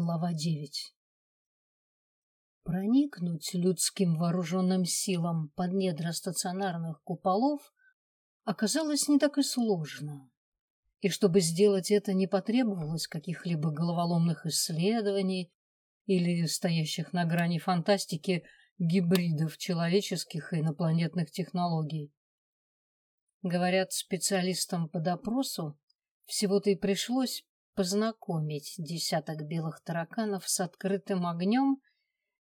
Глава 9 Проникнуть людским вооруженным силам под недра стационарных куполов оказалось не так и сложно. И чтобы сделать это, не потребовалось каких-либо головоломных исследований или стоящих на грани фантастики гибридов человеческих и инопланетных технологий. Говорят, специалистам по допросу всего-то и пришлось познакомить десяток белых тараканов с открытым огнем,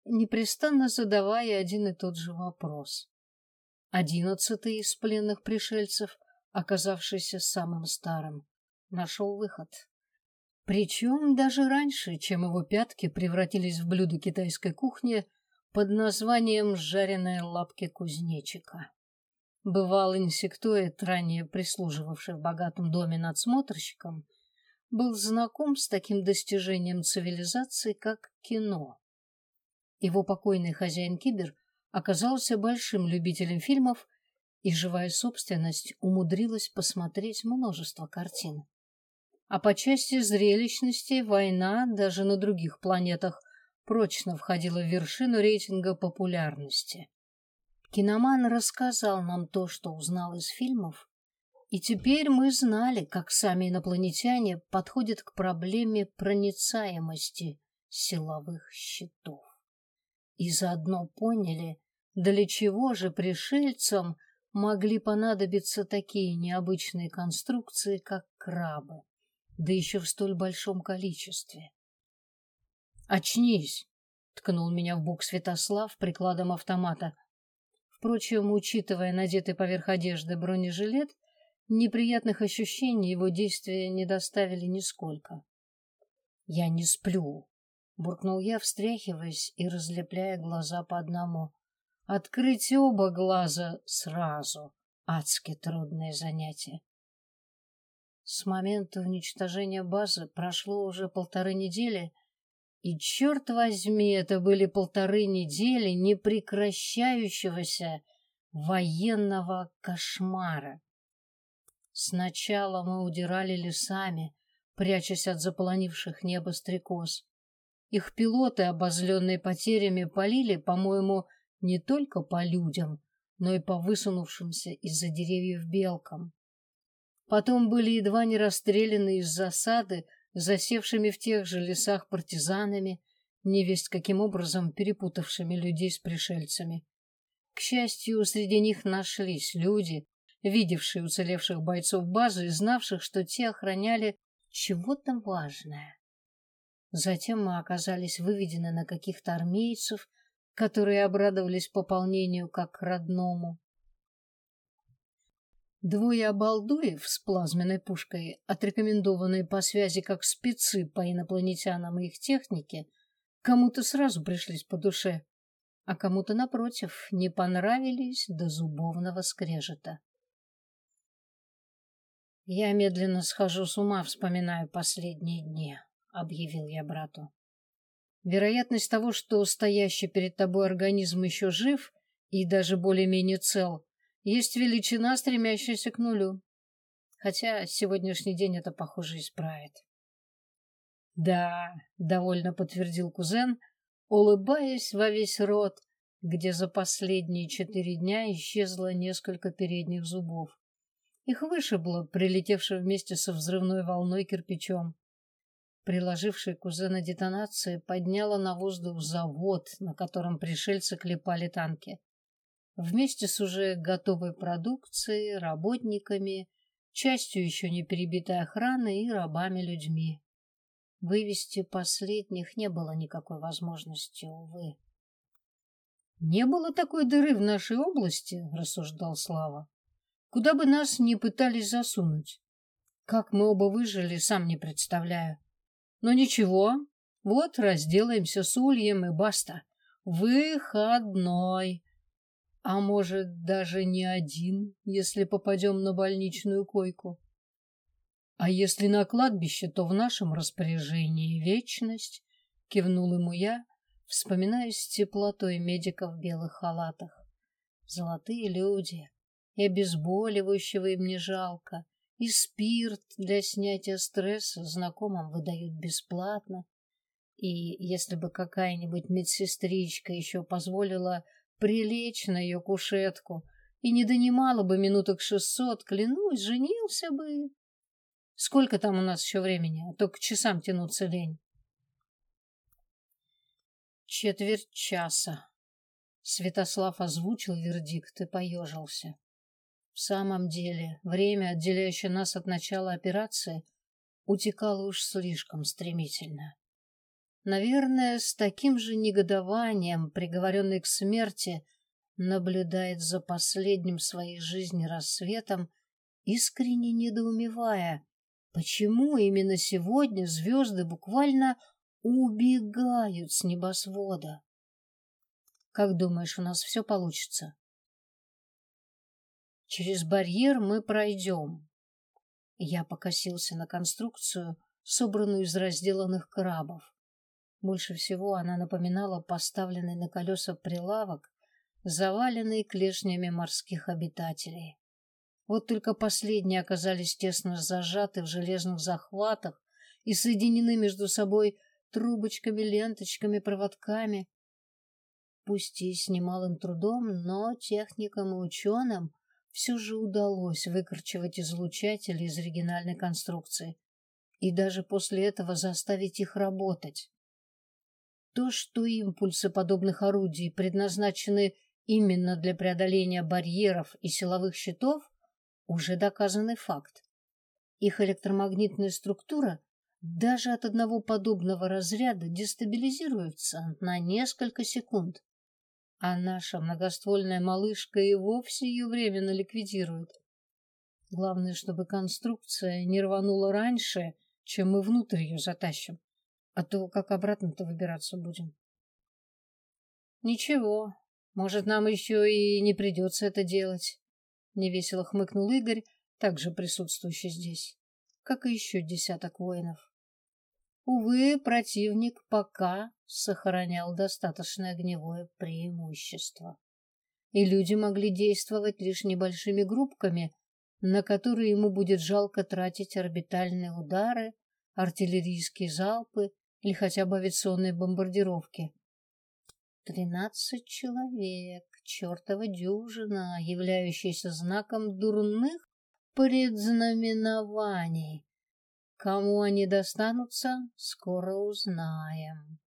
непрестанно задавая один и тот же вопрос. Одиннадцатый из пленных пришельцев, оказавшийся самым старым, нашел выход. Причем даже раньше, чем его пятки превратились в блюдо китайской кухни под названием «жареные лапки кузнечика». Бывал инсектоид, ранее прислуживавший в богатом доме надсмотрщиком, был знаком с таким достижением цивилизации, как кино. Его покойный хозяин Кибер оказался большим любителем фильмов, и живая собственность умудрилась посмотреть множество картин. А по части зрелищности война даже на других планетах прочно входила в вершину рейтинга популярности. Киноман рассказал нам то, что узнал из фильмов, и теперь мы знали, как сами инопланетяне подходят к проблеме проницаемости силовых щитов. И заодно поняли, для чего же пришельцам могли понадобиться такие необычные конструкции, как крабы, да еще в столь большом количестве. «Очнись!» — ткнул меня в бок Святослав прикладом автомата. Впрочем, учитывая надетый поверх одежды бронежилет, Неприятных ощущений его действия не доставили нисколько. «Я не сплю», — буркнул я, встряхиваясь и разлепляя глаза по одному. «Открыть оба глаза сразу — адски трудное занятие». С момента уничтожения базы прошло уже полторы недели, и, черт возьми, это были полторы недели непрекращающегося военного кошмара. Сначала мы удирали лесами, прячась от заполонивших небо стрекоз. Их пилоты, обозленные потерями, полили, по-моему, не только по людям, но и по высунувшимся из-за деревьев белкам. Потом были едва не расстреляны из засады, засевшими в тех же лесах партизанами, невесть каким образом перепутавшими людей с пришельцами. К счастью, среди них нашлись люди, видевшие уцелевших бойцов базы и знавших, что те охраняли чего-то важное. Затем мы оказались выведены на каких-то армейцев, которые обрадовались пополнению как родному. Двое обалдуев с плазменной пушкой, отрекомендованные по связи как спецы по инопланетянам и их технике, кому-то сразу пришлись по душе, а кому-то, напротив, не понравились до зубовного скрежета. Я медленно схожу с ума, вспоминаю последние дни, объявил я брату. Вероятность того, что стоящий перед тобой организм еще жив и даже более-менее цел, есть величина, стремящаяся к нулю. Хотя сегодняшний день это, похоже, исправит. Да, довольно подтвердил кузен, улыбаясь во весь рот, где за последние четыре дня исчезло несколько передних зубов. Их вышибло, прилетевшее вместе со взрывной волной кирпичом. Приложивший кузена детонации подняла на воздух завод, на котором пришельцы клепали танки. Вместе с уже готовой продукцией, работниками, частью еще не перебитой охраны и рабами-людьми. Вывести последних не было никакой возможности, увы. «Не было такой дыры в нашей области», — рассуждал Слава. Куда бы нас ни пытались засунуть. Как мы оба выжили, сам не представляю. Но ничего, вот разделаемся с ульем и баста. Выходной. А может, даже не один, если попадем на больничную койку. А если на кладбище, то в нашем распоряжении вечность, кивнул ему я, вспоминая с теплотой медиков в белых халатах. Золотые люди и обезболивающего им не жалко, и спирт для снятия стресса знакомым выдают бесплатно. И если бы какая-нибудь медсестричка еще позволила прилечь на ее кушетку и не донимала бы минуток шестьсот, клянусь, женился бы. Сколько там у нас еще времени? А то к часам тянуться лень. Четверть часа. Святослав озвучил вердикт и поежился. В самом деле, время, отделяющее нас от начала операции, утекало уж слишком стремительно. Наверное, с таким же негодованием приговоренный к смерти наблюдает за последним своей жизни рассветом, искренне недоумевая, почему именно сегодня звезды буквально убегают с небосвода. Как думаешь, у нас все получится? Через барьер мы пройдем. Я покосился на конструкцию, собранную из разделанных крабов. Больше всего она напоминала поставленный на колеса прилавок, заваленный клешнями морских обитателей. Вот только последние оказались тесно зажаты в железных захватах и соединены между собой трубочками, ленточками, проводками. Пусть и с немалым трудом, но техникам и ученым все же удалось выкорчевать излучатели из оригинальной конструкции и даже после этого заставить их работать. То, что импульсы подобных орудий предназначены именно для преодоления барьеров и силовых щитов, уже доказанный факт. Их электромагнитная структура даже от одного подобного разряда дестабилизируется на несколько секунд а наша многоствольная малышка и вовсе ее временно ликвидирует. Главное, чтобы конструкция не рванула раньше, чем мы внутрь ее затащим, а то как обратно-то выбираться будем. Ничего, может, нам еще и не придется это делать, невесело хмыкнул Игорь, также присутствующий здесь, как и еще десяток воинов. Увы, противник пока сохранял достаточное огневое преимущество. И люди могли действовать лишь небольшими группками, на которые ему будет жалко тратить орбитальные удары, артиллерийские залпы или хотя бы авиационные бомбардировки. Тринадцать человек, чертова дюжина, являющаяся знаком дурных предзнаменований. Кому они достанутся, скоро узнаем.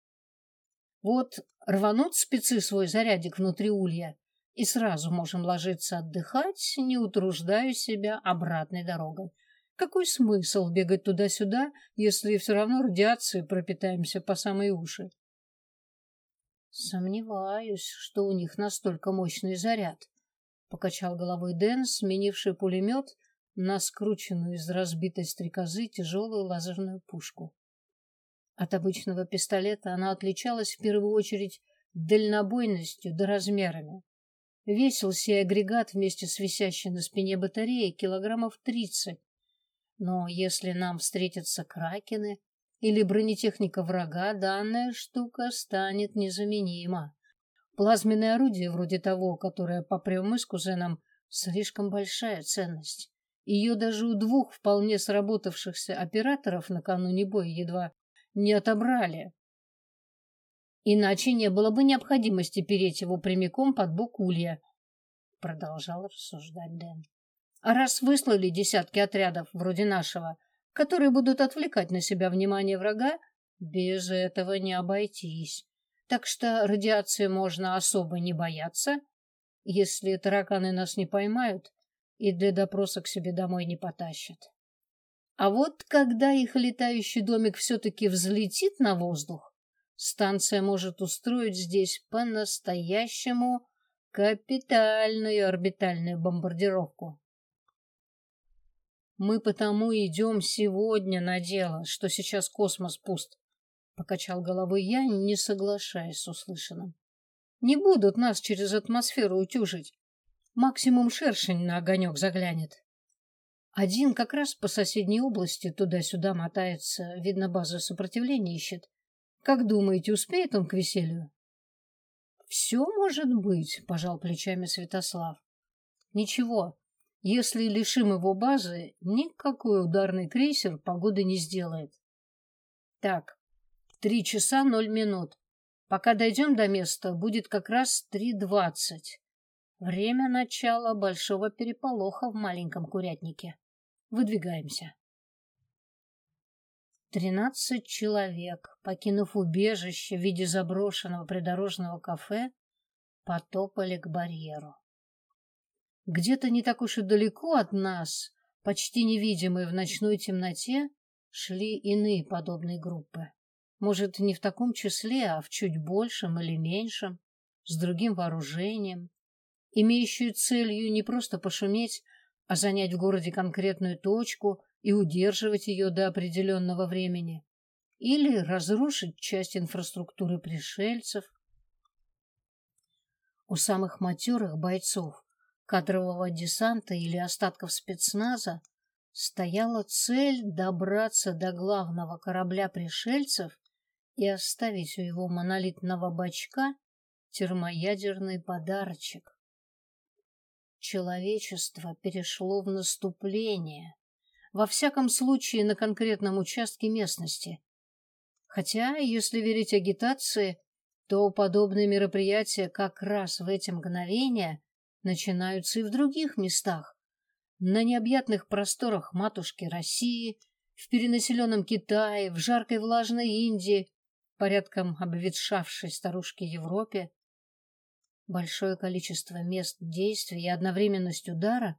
Вот рванут спецы свой зарядик внутри улья, и сразу можем ложиться отдыхать, не утруждая себя обратной дорогой. Какой смысл бегать туда-сюда, если все равно радиацией пропитаемся по самые уши? Сомневаюсь, что у них настолько мощный заряд, покачал головой Дэн, сменивший пулемет на скрученную из разбитой стрекозы тяжелую лазерную пушку. От обычного пистолета она отличалась в первую очередь дальнобойностью да размерами. Весил сей агрегат вместе с висящей на спине батареей килограммов тридцать. Но если нам встретятся кракены или бронетехника врага, данная штука станет незаменима. Плазменное орудие вроде того, которое попрем мы с кузеном, слишком большая ценность. Ее даже у двух вполне сработавшихся операторов накануне боя едва не отобрали. Иначе не было бы необходимости переть его прямиком под бок улья, продолжал рассуждать Дэн. А раз выслали десятки отрядов вроде нашего, которые будут отвлекать на себя внимание врага, без этого не обойтись. Так что радиации можно особо не бояться. Если тараканы нас не поймают, и для допроса к себе домой не потащат. А вот когда их летающий домик все-таки взлетит на воздух, станция может устроить здесь по-настоящему капитальную орбитальную бомбардировку. Мы потому идем сегодня на дело, что сейчас космос пуст, покачал головой я, не соглашаясь с услышанным. Не будут нас через атмосферу утюжить. Максимум шершень на огонек заглянет. Один как раз по соседней области туда-сюда мотается, видно, базу сопротивления ищет. Как думаете, успеет он к веселью? Все может быть, пожал плечами Святослав. Ничего, если лишим его базы, никакой ударный крейсер погоды не сделает. Так, Три часа ноль минут. Пока дойдем до места, будет как раз три двадцать. Время начала большого переполоха в маленьком курятнике. Выдвигаемся. Тринадцать человек, покинув убежище в виде заброшенного придорожного кафе, потопали к барьеру. Где-то не так уж и далеко от нас, почти невидимые в ночной темноте, шли иные подобные группы. Может, не в таком числе, а в чуть большем или меньшем, с другим вооружением, имеющую целью не просто пошуметь, а занять в городе конкретную точку и удерживать ее до определенного времени, или разрушить часть инфраструктуры пришельцев. У самых матерых бойцов, кадрового десанта или остатков спецназа стояла цель добраться до главного корабля пришельцев и оставить у его монолитного бачка термоядерный подарочек. Человечество перешло в наступление, во всяком случае на конкретном участке местности. Хотя, если верить агитации, то подобные мероприятия как раз в эти мгновения начинаются и в других местах, на необъятных просторах матушки России, в перенаселенном Китае, в жаркой влажной Индии, порядком обветшавшей старушке Европе. Большое количество мест действия и одновременность удара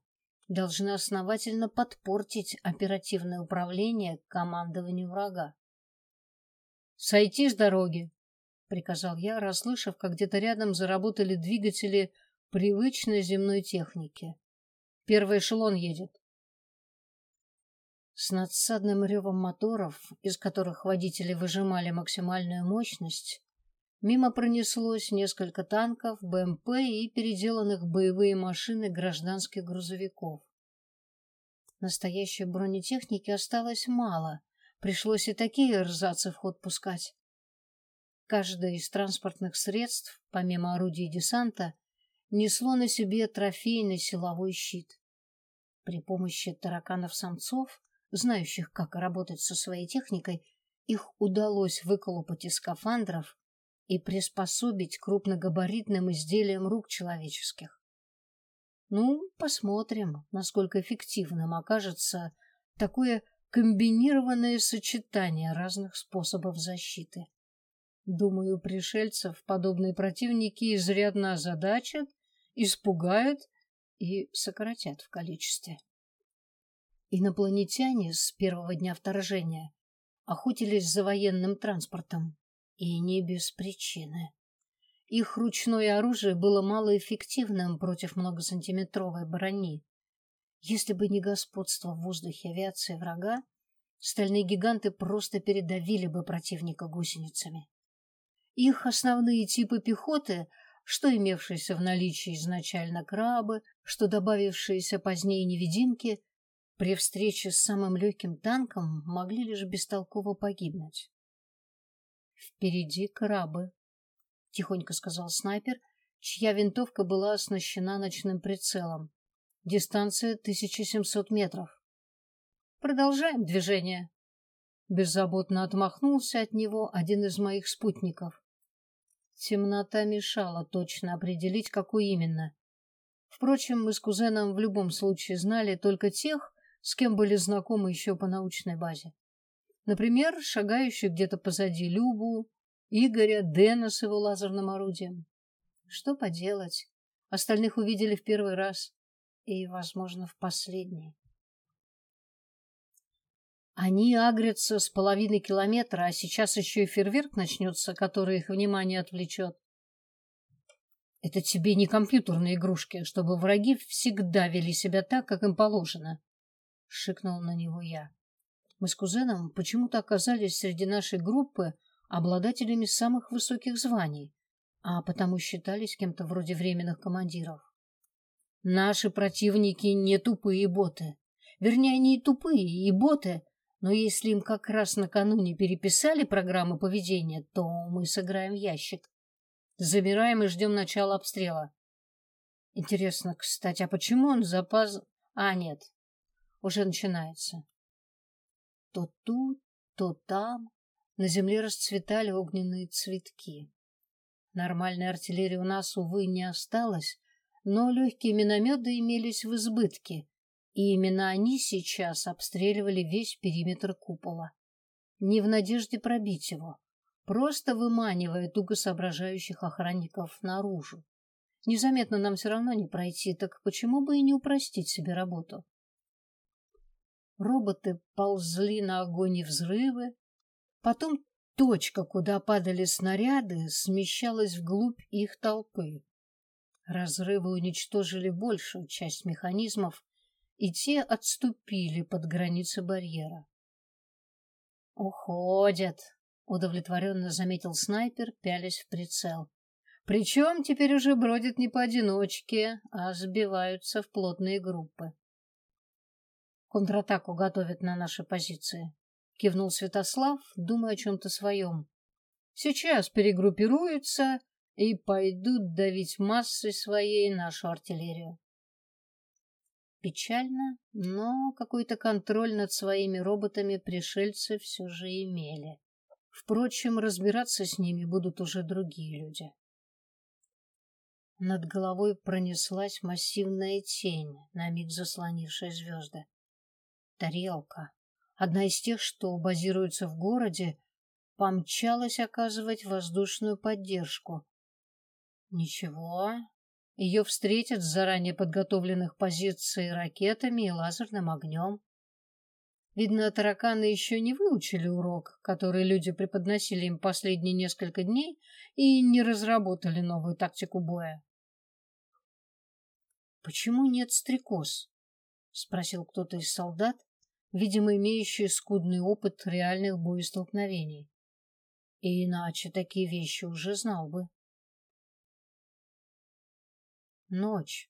должны основательно подпортить оперативное управление командованию врага. «Сойти с дороги!» — приказал я, расслышав, как где-то рядом заработали двигатели привычной земной техники. «Первый эшелон едет. С надсадным ревом моторов, из которых водители выжимали максимальную мощность, мимо пронеслось несколько танков, БМП и переделанных боевые машины гражданских грузовиков. Настоящей бронетехники осталось мало, пришлось и такие рзацы в ход пускать. Каждое из транспортных средств, помимо орудий десанта, несло на себе трофейный силовой щит. При помощи тараканов-самцов знающих, как работать со своей техникой, их удалось выколупать из скафандров и приспособить крупногабаритным изделиям рук человеческих. Ну, посмотрим, насколько эффективным окажется такое комбинированное сочетание разных способов защиты. Думаю, пришельцев подобные противники изрядно озадачат, испугают и сократят в количестве. Инопланетяне с первого дня вторжения охотились за военным транспортом, и не без причины. Их ручное оружие было малоэффективным против многосантиметровой брони. Если бы не господство в воздухе авиации врага, стальные гиганты просто передавили бы противника гусеницами. Их основные типы пехоты, что имевшиеся в наличии изначально крабы, что добавившиеся позднее невидимки, при встрече с самым легким танком могли лишь бестолково погибнуть. «Впереди крабы», — тихонько сказал снайпер, чья винтовка была оснащена ночным прицелом. Дистанция 1700 метров. «Продолжаем движение». Беззаботно отмахнулся от него один из моих спутников. Темнота мешала точно определить, какой именно. Впрочем, мы с кузеном в любом случае знали только тех, с кем были знакомы еще по научной базе. Например, шагающий где-то позади Любу, Игоря, Дэна с его лазерным орудием. Что поделать? Остальных увидели в первый раз и, возможно, в последний. Они агрятся с половины километра, а сейчас еще и фейерверк начнется, который их внимание отвлечет. Это тебе не компьютерные игрушки, чтобы враги всегда вели себя так, как им положено шикнул на него я. Мы с кузеном почему-то оказались среди нашей группы обладателями самых высоких званий, а потому считались кем-то вроде временных командиров. Наши противники не тупые боты. Вернее, они и тупые, и боты, но если им как раз накануне переписали программу поведения, то мы сыграем в ящик. Забираем и ждем начала обстрела. Интересно, кстати, а почему он запаз... А, нет, уже начинается. То тут, то там На земле расцветали огненные цветки. Нормальной артиллерии у нас, увы, не осталось, но легкие минометы имелись в избытке, и именно они сейчас обстреливали весь периметр купола. Не в надежде пробить его, просто выманивая туго соображающих охранников наружу. Незаметно нам все равно не пройти, так почему бы и не упростить себе работу? Роботы ползли на огонь и взрывы, потом точка, куда падали снаряды, смещалась вглубь их толпы. Разрывы уничтожили большую часть механизмов, и те отступили под границы барьера. «Уходят», — удовлетворенно заметил снайпер, пялясь в прицел. «Причем теперь уже бродят не поодиночке, а сбиваются в плотные группы». «Контратаку готовят на наши позиции», — кивнул Святослав, думая о чем-то своем. «Сейчас перегруппируются и пойдут давить массой своей нашу артиллерию. Печально, но какой-то контроль над своими роботами пришельцы все же имели. Впрочем, разбираться с ними будут уже другие люди. Над головой пронеслась массивная тень, на миг заслонившая звезды. Тарелка, одна из тех, что базируются в городе, помчалась оказывать воздушную поддержку. Ничего, ее встретят с заранее подготовленных позиций ракетами и лазерным огнем. Видно, тараканы еще не выучили урок, который люди преподносили им последние несколько дней, и не разработали новую тактику боя. «Почему нет стрекоз?» — спросил кто-то из солдат, видимо, имеющий скудный опыт реальных боестолкновений. И иначе такие вещи уже знал бы. Ночь,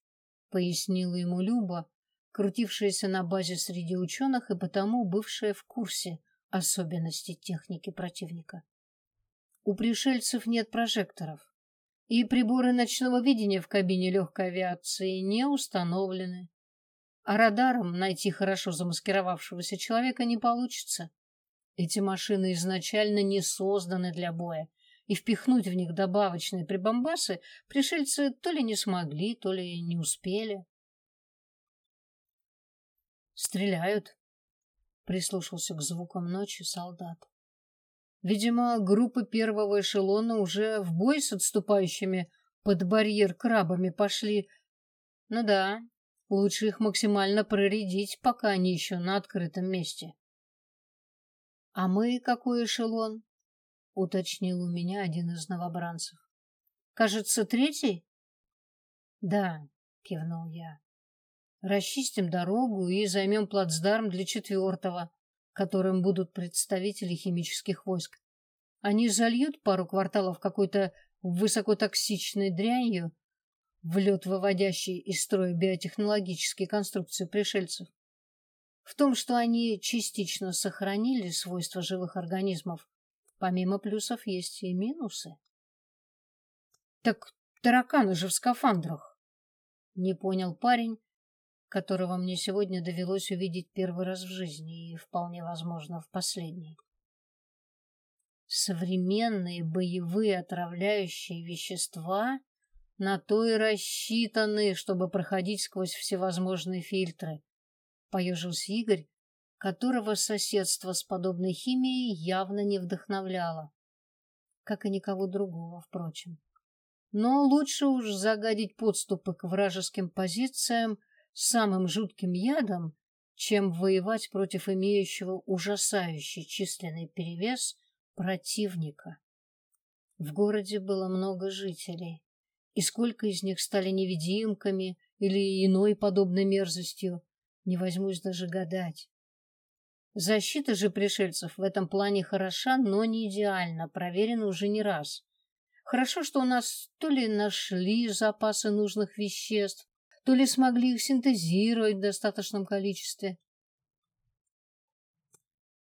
пояснила ему Люба, крутившаяся на базе среди ученых и потому бывшая в курсе особенностей техники противника. У пришельцев нет прожекторов, и приборы ночного видения в кабине легкой авиации не установлены. А радаром найти хорошо замаскировавшегося человека не получится. Эти машины изначально не созданы для боя и впихнуть в них добавочные прибамбасы пришельцы то ли не смогли, то ли не успели. «Стреляют», — прислушался к звукам ночи солдат. Видимо, группы первого эшелона уже в бой с отступающими под барьер крабами пошли. Ну да, лучше их максимально проредить, пока они еще на открытом месте. А мы какой эшелон? — уточнил у меня один из новобранцев. «Кажется, третий?» «Да», — кивнул я. «Расчистим дорогу и займем плацдарм для четвертого, которым будут представители химических войск. Они зальют пару кварталов какой-то высокотоксичной дрянью, в лед выводящей из строя биотехнологические конструкции пришельцев. В том, что они частично сохранили свойства живых организмов, Помимо плюсов есть и минусы. Так тараканы же в скафандрах. Не понял парень, которого мне сегодня довелось увидеть первый раз в жизни и, вполне возможно, в последний. Современные боевые отравляющие вещества на то и рассчитаны, чтобы проходить сквозь всевозможные фильтры. Поежился Игорь, которого соседство с подобной химией явно не вдохновляло. Как и никого другого, впрочем. Но лучше уж загадить подступы к вражеским позициям самым жутким ядом, чем воевать против имеющего ужасающий численный перевес противника. В городе было много жителей, и сколько из них стали невидимками или иной подобной мерзостью, не возьмусь даже гадать. Защита же пришельцев в этом плане хороша, но не идеально, проверена уже не раз. Хорошо, что у нас то ли нашли запасы нужных веществ, то ли смогли их синтезировать в достаточном количестве.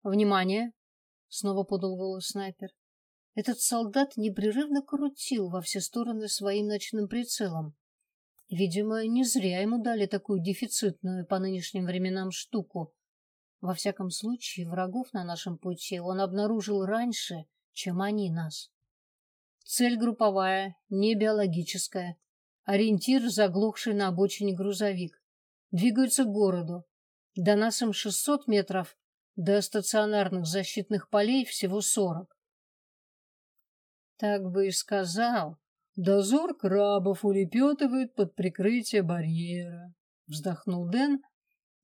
«Внимание!» — снова подал голос снайпер. Этот солдат непрерывно крутил во все стороны своим ночным прицелом. Видимо, не зря ему дали такую дефицитную по нынешним временам штуку Во всяком случае, врагов на нашем пути он обнаружил раньше, чем они нас. Цель групповая, не биологическая. Ориентир заглохший на обочине грузовик. Двигаются к городу. До нас им 600 метров, до стационарных защитных полей всего 40. Так бы и сказал. Дозор крабов улепетывает под прикрытие барьера. Вздохнул Дэн,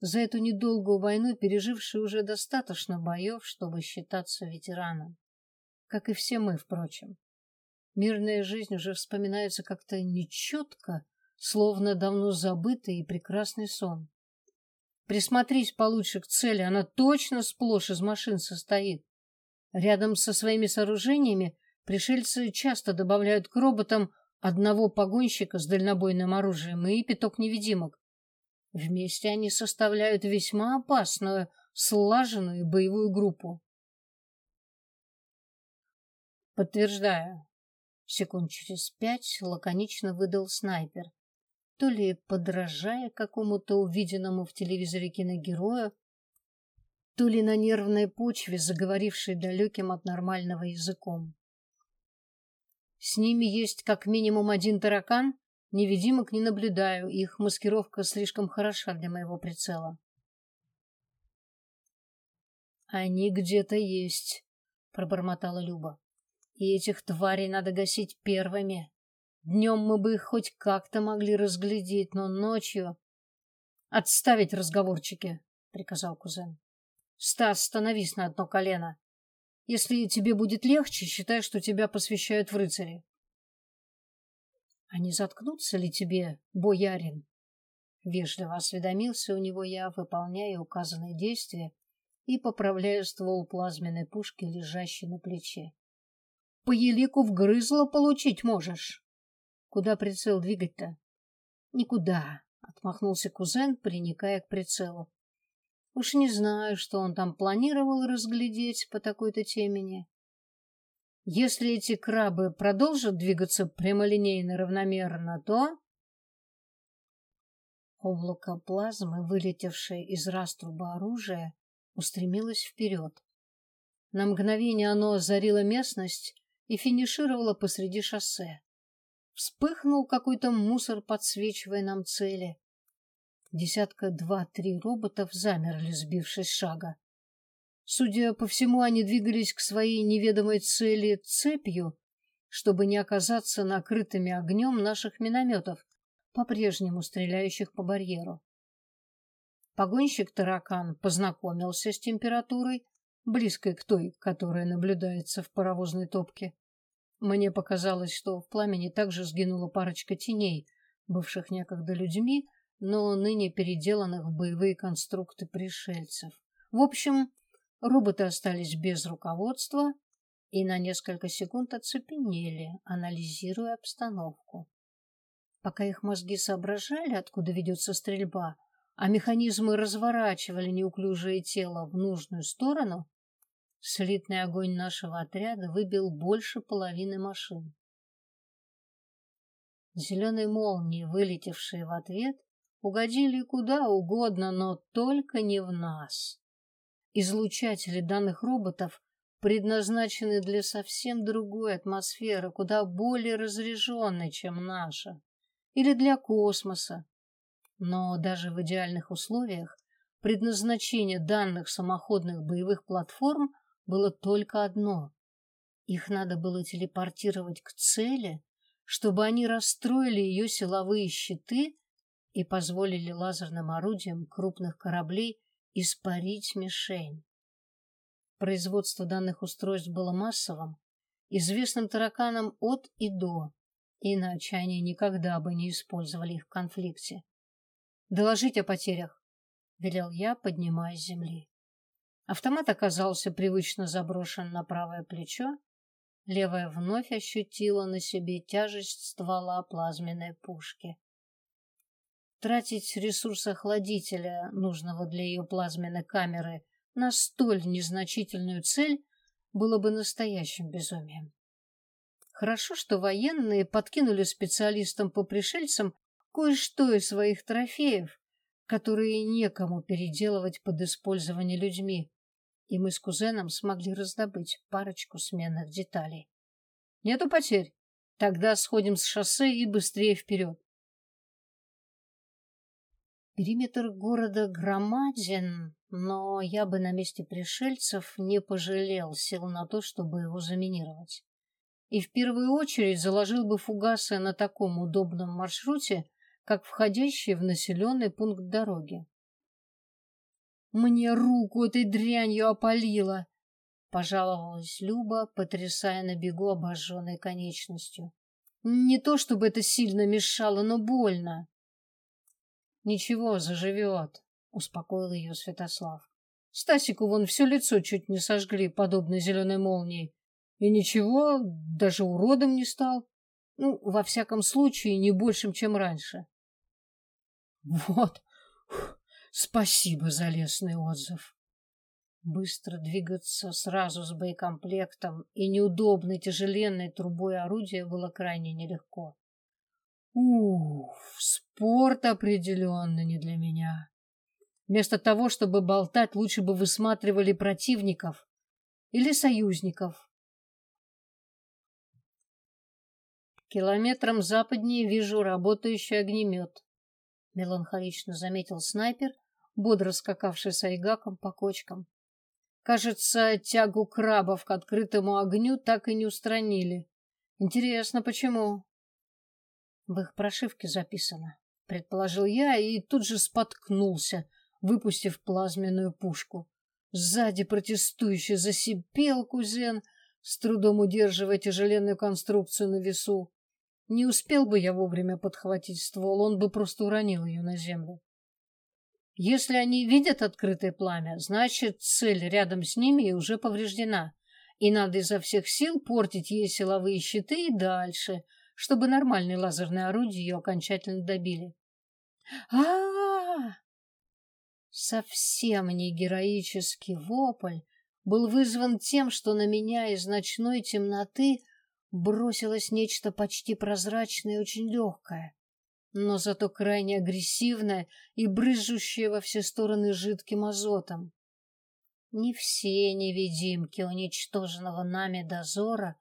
за эту недолгую войну переживший уже достаточно боев, чтобы считаться ветераном. Как и все мы, впрочем. Мирная жизнь уже вспоминается как-то нечетко, словно давно забытый и прекрасный сон. Присмотрись получше к цели, она точно сплошь из машин состоит. Рядом со своими сооружениями пришельцы часто добавляют к роботам одного погонщика с дальнобойным оружием и пяток невидимок. Вместе они составляют весьма опасную, слаженную боевую группу. Подтверждаю. Секунд через пять лаконично выдал снайпер. То ли подражая какому-то увиденному в телевизоре киногерою, то ли на нервной почве, заговорившей далеким от нормального языком. С ними есть как минимум один таракан, Невидимок не наблюдаю, их маскировка слишком хороша для моего прицела. Они где-то есть, пробормотала Люба. И этих тварей надо гасить первыми. Днем мы бы их хоть как-то могли разглядеть, но ночью... Отставить разговорчики, приказал кузен. Стас, становись на одно колено. Если тебе будет легче, считай, что тебя посвящают в рыцари. А не заткнуться ли тебе, боярин? Вежливо осведомился у него я, выполняя указанные действия и поправляя ствол плазменной пушки, лежащей на плече. По елику вгрызло получить можешь. Куда прицел двигать-то? Никуда, отмахнулся кузен, приникая к прицелу. Уж не знаю, что он там планировал разглядеть по такой-то темени. Если эти крабы продолжат двигаться прямолинейно равномерно, то... Облако плазмы, вылетевшее из раструба оружия, устремилось вперед. На мгновение оно озарило местность и финишировало посреди шоссе. Вспыхнул какой-то мусор, подсвечивая нам цели. Десятка два-три роботов замерли, сбившись шага. Судя по всему, они двигались к своей неведомой цели цепью, чтобы не оказаться накрытыми огнем наших минометов, по-прежнему стреляющих по барьеру. Погонщик-таракан познакомился с температурой, близкой к той, которая наблюдается в паровозной топке. Мне показалось, что в пламени также сгинула парочка теней, бывших некогда людьми, но ныне переделанных в боевые конструкты пришельцев. В общем, Роботы остались без руководства и на несколько секунд оцепенели, анализируя обстановку. Пока их мозги соображали, откуда ведется стрельба, а механизмы разворачивали неуклюжее тело в нужную сторону, слитный огонь нашего отряда выбил больше половины машин. Зеленые молнии, вылетевшие в ответ, угодили куда угодно, но только не в нас. Излучатели данных роботов предназначены для совсем другой атмосферы, куда более разряженной, чем наша, или для космоса. Но даже в идеальных условиях предназначение данных самоходных боевых платформ было только одно. Их надо было телепортировать к цели, чтобы они расстроили ее силовые щиты и позволили лазерным орудиям крупных кораблей испарить мишень. Производство данных устройств было массовым, известным тараканам от и до, иначе они никогда бы не использовали их в конфликте. «Доложить о потерях», — велел я, поднимаясь с земли. Автомат оказался привычно заброшен на правое плечо, левая вновь ощутила на себе тяжесть ствола плазменной пушки. Тратить ресурс охладителя, нужного для ее плазменной камеры, на столь незначительную цель было бы настоящим безумием. Хорошо, что военные подкинули специалистам по пришельцам кое-что из своих трофеев, которые некому переделывать под использование людьми, и мы с кузеном смогли раздобыть парочку сменных деталей. Нету потерь? Тогда сходим с шоссе и быстрее вперед. Периметр города громаден, но я бы на месте пришельцев не пожалел сил на то, чтобы его заминировать. И в первую очередь заложил бы фугасы на таком удобном маршруте, как входящий в населенный пункт дороги. Мне руку этой дрянью опалило, пожаловалась Люба, потрясая на бегу обожженной конечностью. Не то чтобы это сильно мешало, но больно. Ничего, заживет, успокоил ее Святослав. Стасику вон все лицо чуть не сожгли, подобно зеленой молнии. И ничего, даже уродом не стал. Ну, во всяком случае, не большим, чем раньше. Вот, спасибо за лестный отзыв. Быстро двигаться сразу с боекомплектом и неудобной тяжеленной трубой орудия было крайне нелегко. Уф, спорт определенно не для меня. Вместо того, чтобы болтать, лучше бы высматривали противников или союзников. Километром западнее вижу работающий огнемет. Меланхолично заметил снайпер, бодро скакавший с айгаком по кочкам. Кажется, тягу крабов к открытому огню так и не устранили. Интересно, почему? В их прошивке записано, предположил я и тут же споткнулся, выпустив плазменную пушку. Сзади протестующе засипел кузен, с трудом удерживая тяжеленную конструкцию на весу. Не успел бы я вовремя подхватить ствол, он бы просто уронил ее на землю. Если они видят открытое пламя, значит, цель рядом с ними уже повреждена, и надо изо всех сил портить ей силовые щиты и дальше, чтобы нормальные лазерные орудия ее окончательно добили. а а, -а! Совсем не героический вопль был вызван тем, что на меня из ночной темноты бросилось нечто почти прозрачное и очень легкое, но зато крайне агрессивное и брызжущее во все стороны жидким азотом. Не все невидимки уничтоженного нами дозора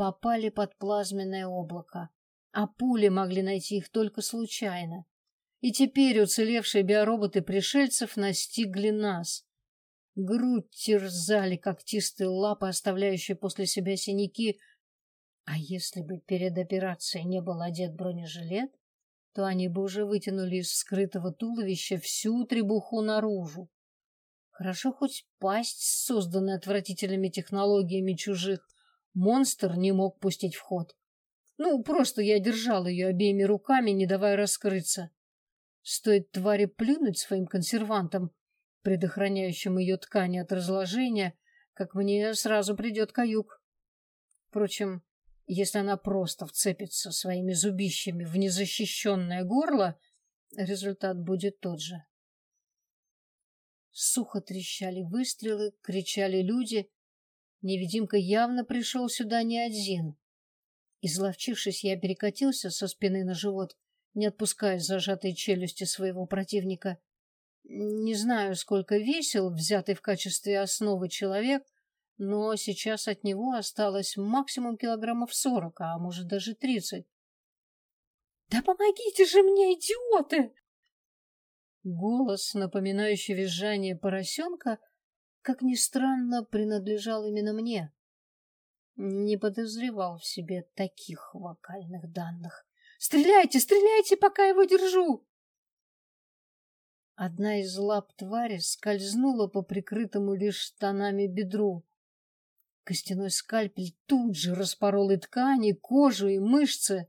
попали под плазменное облако, а пули могли найти их только случайно. И теперь уцелевшие биороботы пришельцев настигли нас. Грудь терзали когтистые лапы, оставляющие после себя синяки, а если бы перед операцией не был одет бронежилет, то они бы уже вытянули из скрытого туловища всю требуху наружу. Хорошо хоть пасть, созданная отвратительными технологиями чужих, монстр не мог пустить в ход. Ну, просто я держал ее обеими руками, не давая раскрыться. Стоит твари плюнуть своим консервантом, предохраняющим ее ткани от разложения, как мне сразу придет каюк. Впрочем, если она просто вцепится своими зубищами в незащищенное горло, результат будет тот же. Сухо трещали выстрелы, кричали люди. Невидимка явно пришел сюда не один. Изловчившись, я перекатился со спины на живот, не отпуская зажатой челюсти своего противника. Не знаю, сколько весил взятый в качестве основы человек — но сейчас от него осталось максимум килограммов сорок, а может даже тридцать. «Да помогите же мне, идиоты!» Голос, напоминающий визжание поросенка, как ни странно, принадлежал именно мне. Не подозревал в себе таких вокальных данных. «Стреляйте, стреляйте, пока его держу!» Одна из лап твари скользнула по прикрытому лишь штанами бедру. Костяной скальпель тут же распорол и ткани, кожу, и мышцы.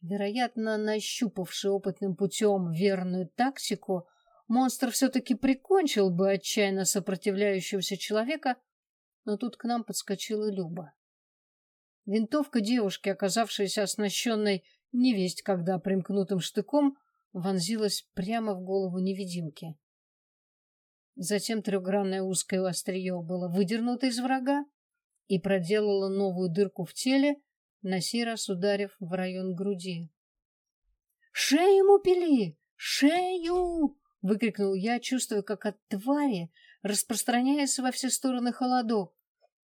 Вероятно, нащупавший опытным путем верную тактику, монстр все-таки прикончил бы отчаянно сопротивляющегося человека, но тут к нам подскочила Люба. Винтовка девушки, оказавшаяся оснащенной невесть когда примкнутым штыком, вонзилась прямо в голову невидимки. Затем трехгранное узкое острие было выдернуто из врага и проделало новую дырку в теле, на сей раз ударив в район груди. «Шею ему пили! «Шею!» — выкрикнул я, чувствуя, как от твари распространяется во все стороны холодок.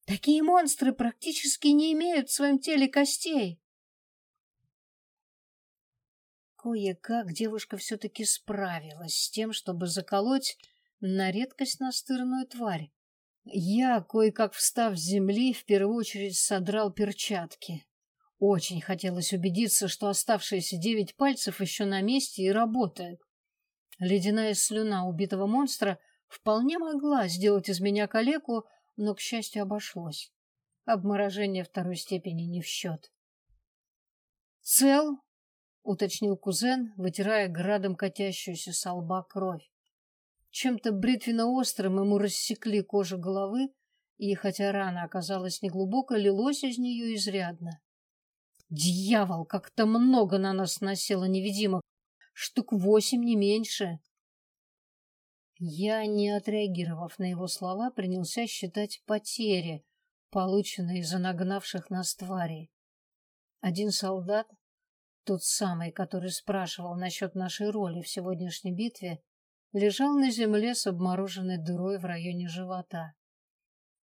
«Такие монстры практически не имеют в своем теле костей!» Кое-как девушка все-таки справилась с тем, чтобы заколоть на редкость настырную тварь. Я, кое-как встав с земли, в первую очередь содрал перчатки. Очень хотелось убедиться, что оставшиеся девять пальцев еще на месте и работают. Ледяная слюна убитого монстра вполне могла сделать из меня калеку, но, к счастью, обошлось. Обморожение второй степени не в счет. «Цел?» — уточнил кузен, вытирая градом катящуюся со лба кровь. Чем-то бритвенно-острым ему рассекли кожу головы, и, хотя рана оказалась неглубокой, лилось из нее изрядно. Дьявол, как-то много на нас насело невидимок. Штук восемь, не меньше. Я, не отреагировав на его слова, принялся считать потери, полученные из-за нагнавших нас тварей. Один солдат, тот самый, который спрашивал насчет нашей роли в сегодняшней битве, лежал на земле с обмороженной дырой в районе живота.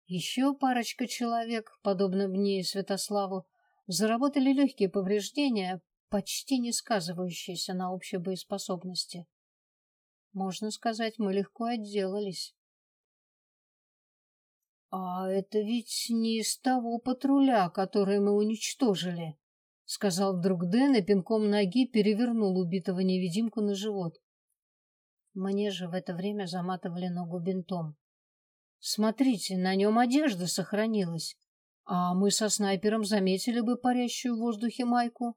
Еще парочка человек, подобно мне и Святославу, заработали легкие повреждения, почти не сказывающиеся на общей боеспособности. Можно сказать, мы легко отделались. «А это ведь не из того патруля, который мы уничтожили», — сказал вдруг Дэн и пинком ноги перевернул убитого невидимку на живот. Мне же в это время заматывали ногу бинтом. Смотрите, на нем одежда сохранилась, а мы со снайпером заметили бы парящую в воздухе майку.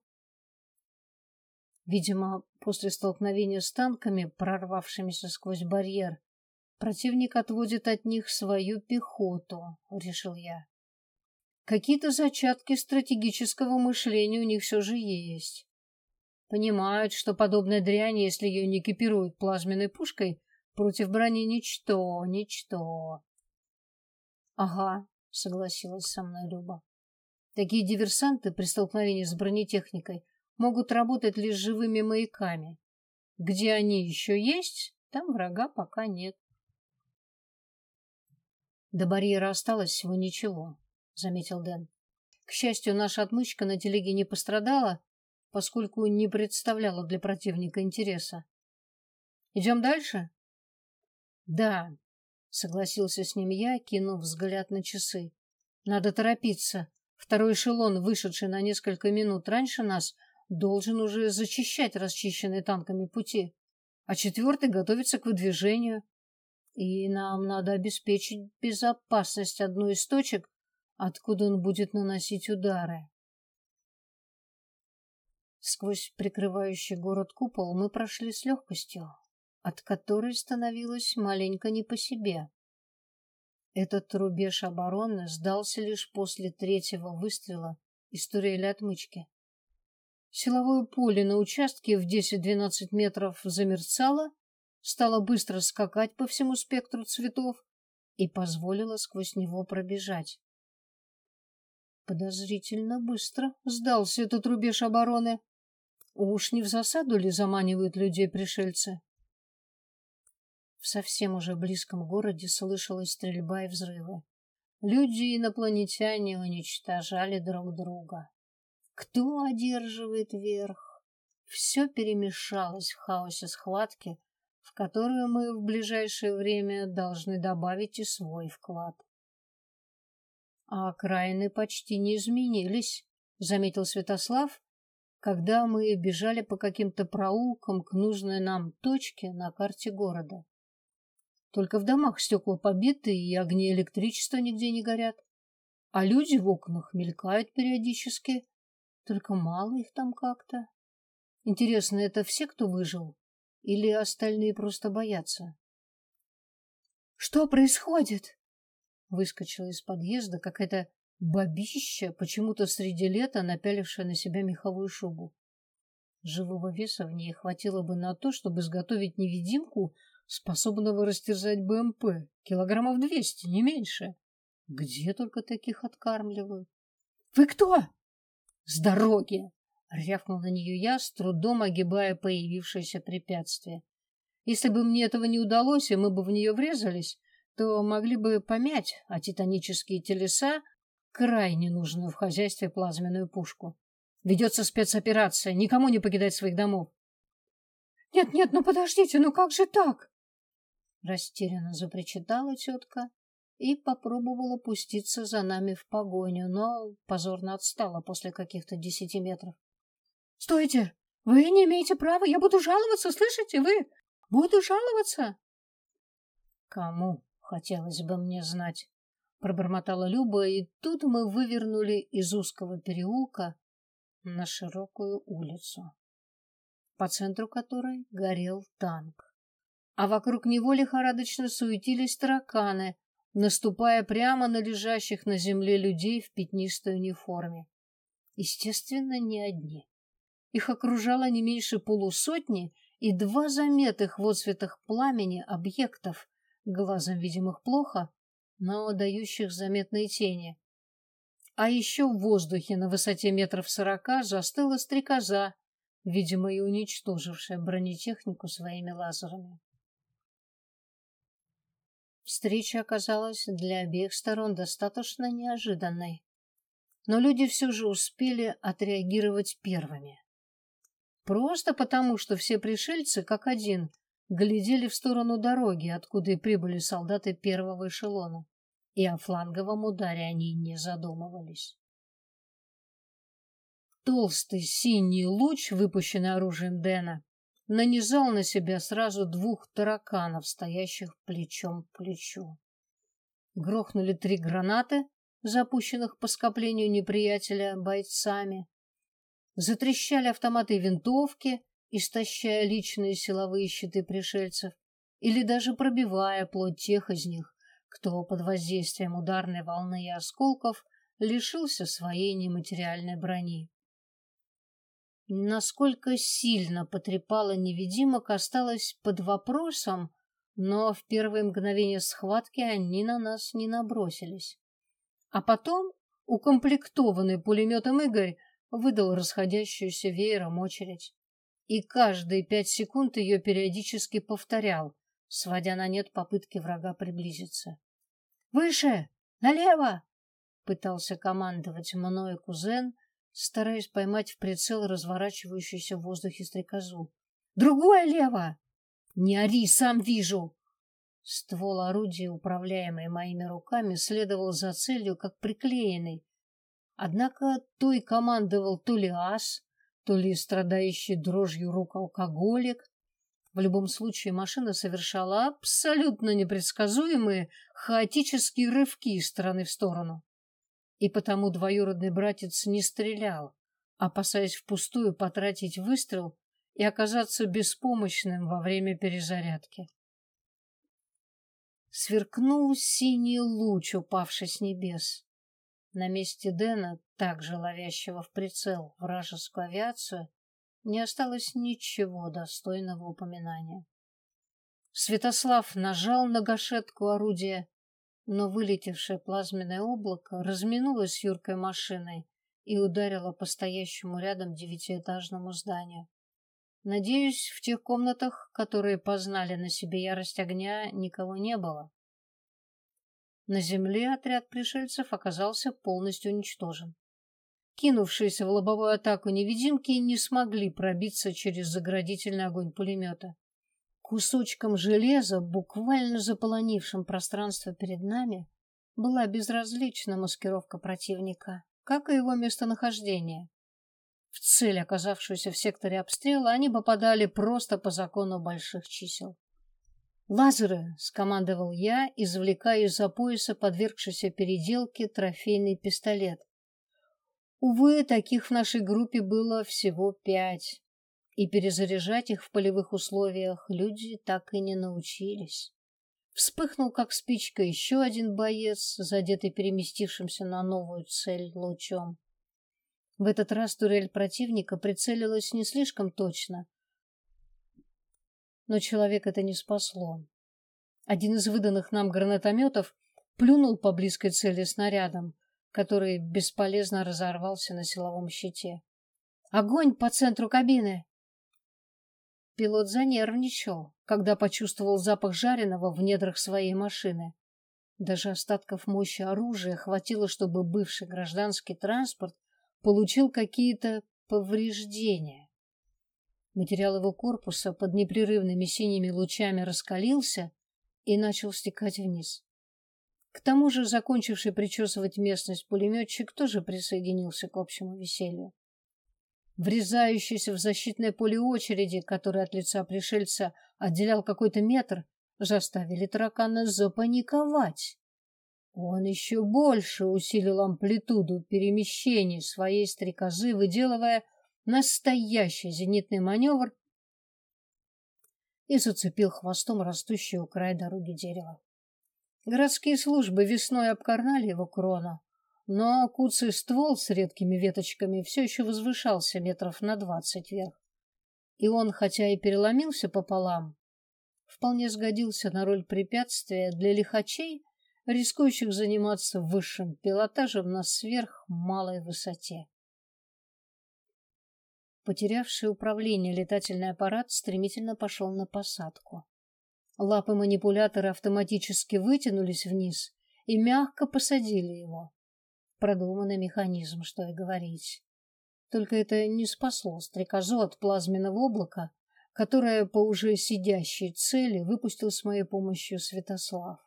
Видимо, после столкновения с танками, прорвавшимися сквозь барьер, противник отводит от них свою пехоту, решил я. Какие-то зачатки стратегического мышления у них все же есть. Понимают, что подобная дрянь, если ее не экипируют плазменной пушкой, против брони ничто, ничто. Ага, согласилась со мной Люба. Такие диверсанты при столкновении с бронетехникой могут работать лишь живыми маяками. Где они еще есть, там врага пока нет. До барьера осталось всего ничего, заметил Дэн. К счастью, наша отмычка на телеге не пострадала, поскольку не представляла для противника интереса. Идем дальше? Да, согласился с ним я, кинув взгляд на часы. Надо торопиться. Второй эшелон, вышедший на несколько минут раньше нас, должен уже зачищать расчищенные танками пути, а четвертый готовится к выдвижению. И нам надо обеспечить безопасность одной из точек, откуда он будет наносить удары. Сквозь прикрывающий город купол мы прошли с легкостью, от которой становилось маленько не по себе. Этот рубеж обороны сдался лишь после третьего выстрела из турели отмычки. Силовое поле на участке в 10-12 метров замерцало, стало быстро скакать по всему спектру цветов и позволило сквозь него пробежать. Подозрительно быстро сдался этот рубеж обороны. Уж не в засаду ли заманивают людей пришельцы? В совсем уже близком городе слышалась стрельба и взрывы. Люди и инопланетяне уничтожали друг друга. Кто одерживает верх? Все перемешалось в хаосе схватки, в которую мы в ближайшее время должны добавить и свой вклад. А окраины почти не изменились, заметил Святослав, когда мы бежали по каким-то проулкам к нужной нам точке на карте города. Только в домах стекла побиты и огни электричества нигде не горят. А люди в окнах мелькают периодически. Только мало их там как-то. Интересно, это все, кто выжил? Или остальные просто боятся? Что происходит? Выскочила из подъезда какая-то Бабища, почему-то среди лета напялившая на себя меховую шубу. Живого веса в ней хватило бы на то, чтобы изготовить невидимку, способного растерзать БМП, килограммов двести, не меньше. Где только таких откармливают? — Вы кто? — С дороги! Рявкнул на нее я, с трудом огибая появившееся препятствие. Если бы мне этого не удалось, и мы бы в нее врезались, то могли бы помять, а титанические телеса — крайне нужную в хозяйстве плазменную пушку. Ведется спецоперация, никому не покидать своих домов. «Нет, нет, ну подождите, ну как же так?» Растерянно запричитала тетка и попробовала пуститься за нами в погоню, но позорно отстала после каких-то десяти метров. «Стойте! Вы не имеете права! Я буду жаловаться, слышите вы? Буду жаловаться!» «Кому?» — хотелось бы мне знать. Пробормотала Люба, и тут мы вывернули из узкого переулка на широкую улицу, по центру которой горел танк. А вокруг него лихорадочно суетились тараканы, наступая прямо на лежащих на земле людей в пятнистой униформе. Естественно, не одни. Их окружало не меньше полусотни и два заметных в отцветах пламени объектов, глазом видимых плохо, но дающих заметные тени. А еще в воздухе на высоте метров сорока застыла стрекоза, видимо, и уничтожившая бронетехнику своими лазерами. Встреча оказалась для обеих сторон достаточно неожиданной, но люди все же успели отреагировать первыми. Просто потому, что все пришельцы, как один, глядели в сторону дороги, откуда и прибыли солдаты первого эшелона и о фланговом ударе они не задумывались. Толстый синий луч, выпущенный оружием Дэна, нанизал на себя сразу двух тараканов, стоящих плечом к плечу. Грохнули три гранаты, запущенных по скоплению неприятеля бойцами. Затрещали автоматы и винтовки, истощая личные силовые щиты пришельцев или даже пробивая плоть тех из них, кто под воздействием ударной волны и осколков лишился своей нематериальной брони. Насколько сильно потрепало невидимок, осталось под вопросом, но в первые мгновения схватки они на нас не набросились. А потом укомплектованный пулеметом Игорь выдал расходящуюся веером очередь. И каждые пять секунд ее периодически повторял, сводя на нет попытки врага приблизиться. «Выше! Налево!» — пытался командовать мною кузен, стараясь поймать в прицел разворачивающуюся в воздухе стрекозу. «Другое лево!» «Не ори, сам вижу!» Ствол орудия, управляемый моими руками, следовал за целью, как приклеенный. Однако то и командовал то ли ас, то ли страдающий дрожью рук алкоголик, в любом случае машина совершала абсолютно непредсказуемые хаотические рывки из стороны в сторону. И потому двоюродный братец не стрелял, опасаясь впустую потратить выстрел и оказаться беспомощным во время перезарядки. Сверкнул синий луч, упавший с небес. На месте Дэна, также ловящего в прицел вражескую авиацию, не осталось ничего достойного упоминания. Святослав нажал на гашетку орудия, но вылетевшее плазменное облако разминулось с Юркой машиной и ударило по стоящему рядом девятиэтажному зданию. Надеюсь, в тех комнатах, которые познали на себе ярость огня, никого не было. На земле отряд пришельцев оказался полностью уничтожен кинувшиеся в лобовую атаку невидимки не смогли пробиться через заградительный огонь пулемета. Кусочком железа, буквально заполонившим пространство перед нами, была безразлична маскировка противника, как и его местонахождение. В цель, оказавшуюся в секторе обстрела, они попадали просто по закону больших чисел. «Лазеры!» — скомандовал я, извлекая из-за пояса подвергшийся переделке трофейный пистолет. Увы, таких в нашей группе было всего пять, и перезаряжать их в полевых условиях люди так и не научились. Вспыхнул, как спичка, еще один боец, задетый переместившимся на новую цель лучом. В этот раз турель противника прицелилась не слишком точно, но человек это не спасло. Один из выданных нам гранатометов плюнул по близкой цели снарядом, который бесполезно разорвался на силовом щите. Огонь по центру кабины!» Пилот занервничал, когда почувствовал запах жареного в недрах своей машины. Даже остатков мощи оружия хватило, чтобы бывший гражданский транспорт получил какие-то повреждения. Материал его корпуса под непрерывными синими лучами раскалился и начал стекать вниз. К тому же закончивший причесывать местность пулеметчик тоже присоединился к общему веселью. Врезающийся в защитное поле очереди, который от лица пришельца отделял какой-то метр, заставили таракана запаниковать. Он еще больше усилил амплитуду перемещений своей стрекозы, выделывая настоящий зенитный маневр и зацепил хвостом растущее у края дороги дерево. Городские службы весной обкорнали его крону, но куцый ствол с редкими веточками все еще возвышался метров на двадцать вверх. И он, хотя и переломился пополам, вполне сгодился на роль препятствия для лихачей, рискующих заниматься высшим пилотажем на сверхмалой высоте. Потерявший управление летательный аппарат стремительно пошел на посадку. Лапы манипулятора автоматически вытянулись вниз и мягко посадили его. Продуманный механизм, что и говорить. Только это не спасло стрекозу от плазменного облака, которое по уже сидящей цели выпустил с моей помощью Святослав.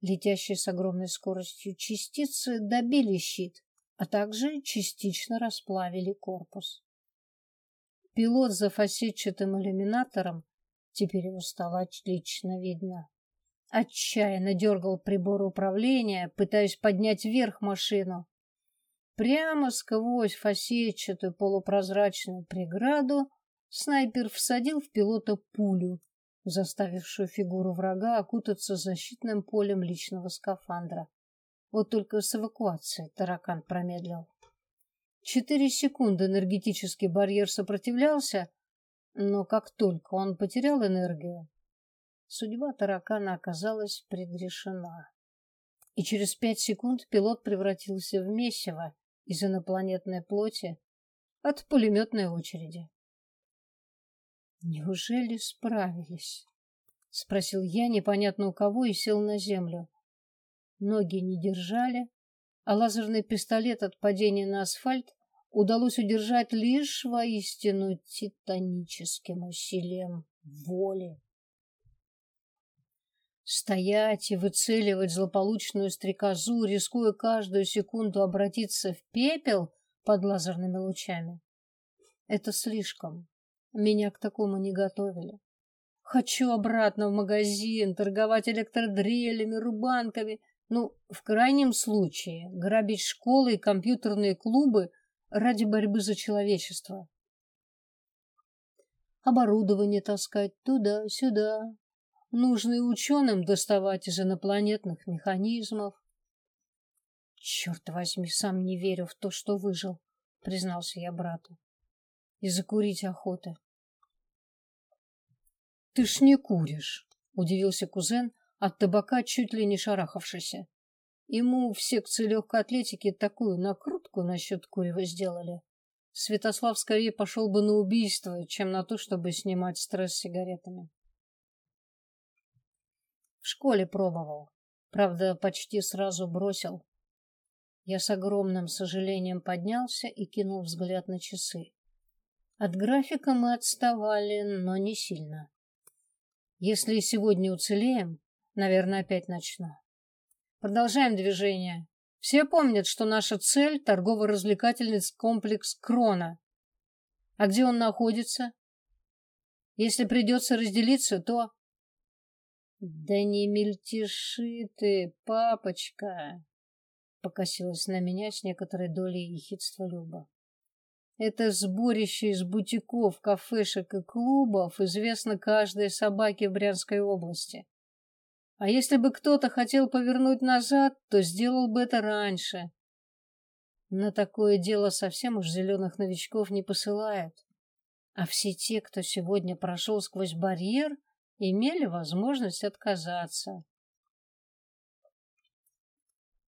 Летящие с огромной скоростью частицы добили щит, а также частично расплавили корпус. Пилот за фасетчатым иллюминатором, теперь его стало отлично видно, Отчаянно дергал прибор управления, пытаясь поднять вверх машину. Прямо сквозь фасетчатую полупрозрачную преграду снайпер всадил в пилота пулю, заставившую фигуру врага окутаться защитным полем личного скафандра. Вот только с эвакуацией таракан промедлил. Четыре секунды энергетический барьер сопротивлялся, но как только он потерял энергию, Судьба таракана оказалась предрешена. И через пять секунд пилот превратился в месиво из инопланетной плоти от пулеметной очереди. «Неужели справились?» — спросил я непонятно у кого и сел на землю. Ноги не держали, а лазерный пистолет от падения на асфальт удалось удержать лишь воистину титаническим усилием воли. Стоять и выцеливать злополучную стрекозу, рискуя каждую секунду обратиться в пепел под лазерными лучами. Это слишком. Меня к такому не готовили. Хочу обратно в магазин, торговать электродрелями, рубанками. Ну, в крайнем случае, грабить школы и компьютерные клубы ради борьбы за человечество. Оборудование таскать туда-сюда, нужные ученым доставать из инопланетных механизмов. Черт возьми, сам не верю в то, что выжил, признался я брату. И закурить охота. Ты ж не куришь, удивился кузен, от табака чуть ли не шарахавшийся. Ему в секции легкой атлетики такую накрутку насчет курева сделали. Святослав скорее пошел бы на убийство, чем на то, чтобы снимать стресс сигаретами. В школе пробовал. Правда, почти сразу бросил. Я с огромным сожалением поднялся и кинул взгляд на часы. От графика мы отставали, но не сильно. Если сегодня уцелеем, наверное, опять начну. Продолжаем движение. Все помнят, что наша цель — торгово-развлекательный комплекс «Крона». А где он находится? Если придется разделиться, то да не мельтеши ты, папочка, покосилась на меня с некоторой долей ехидства Люба. Это сборище из бутиков, кафешек и клубов известно каждой собаке в Брянской области. А если бы кто-то хотел повернуть назад, то сделал бы это раньше. На такое дело совсем уж зеленых новичков не посылают. А все те, кто сегодня прошел сквозь барьер, имели возможность отказаться.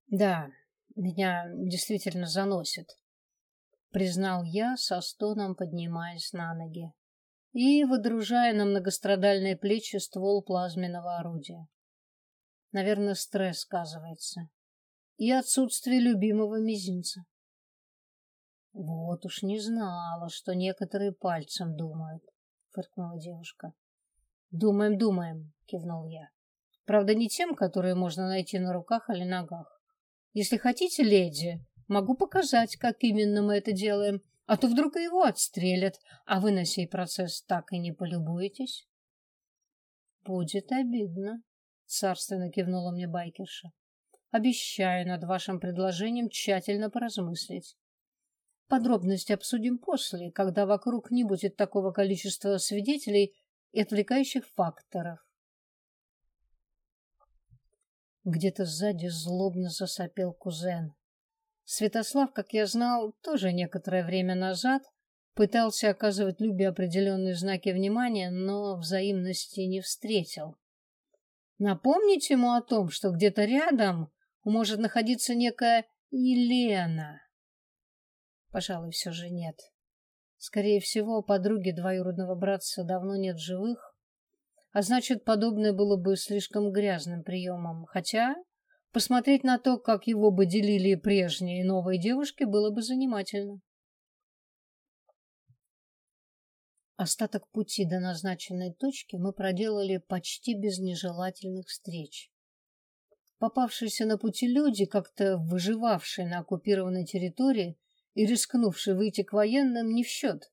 Да, меня действительно заносит. признал я, со стоном поднимаясь на ноги и выдружая на многострадальные плечи ствол плазменного орудия. Наверное, стресс сказывается. И отсутствие любимого мизинца. Вот уж не знала, что некоторые пальцем думают, фыркнула девушка. Думаем, думаем, кивнул я. Правда, не тем, которые можно найти на руках или ногах. Если хотите, леди, могу показать, как именно мы это делаем, а то вдруг его отстрелят, а вы на сей процесс так и не полюбуетесь. Будет обидно, царственно кивнула мне байкерша. Обещаю над вашим предложением тщательно поразмыслить. Подробности обсудим после, когда вокруг не будет такого количества свидетелей и отвлекающих факторов. Где-то сзади злобно засопел кузен. Святослав, как я знал, тоже некоторое время назад пытался оказывать Любе определенные знаки внимания, но взаимности не встретил. Напомнить ему о том, что где-то рядом может находиться некая Елена. Пожалуй, все же нет. Скорее всего, подруги двоюродного братца давно нет живых, а значит, подобное было бы слишком грязным приемом. Хотя посмотреть на то, как его бы делили прежние и новые девушки, было бы занимательно. Остаток пути до назначенной точки мы проделали почти без нежелательных встреч. Попавшиеся на пути люди, как-то выживавшие на оккупированной территории и рискнувшие выйти к военным, не в счет.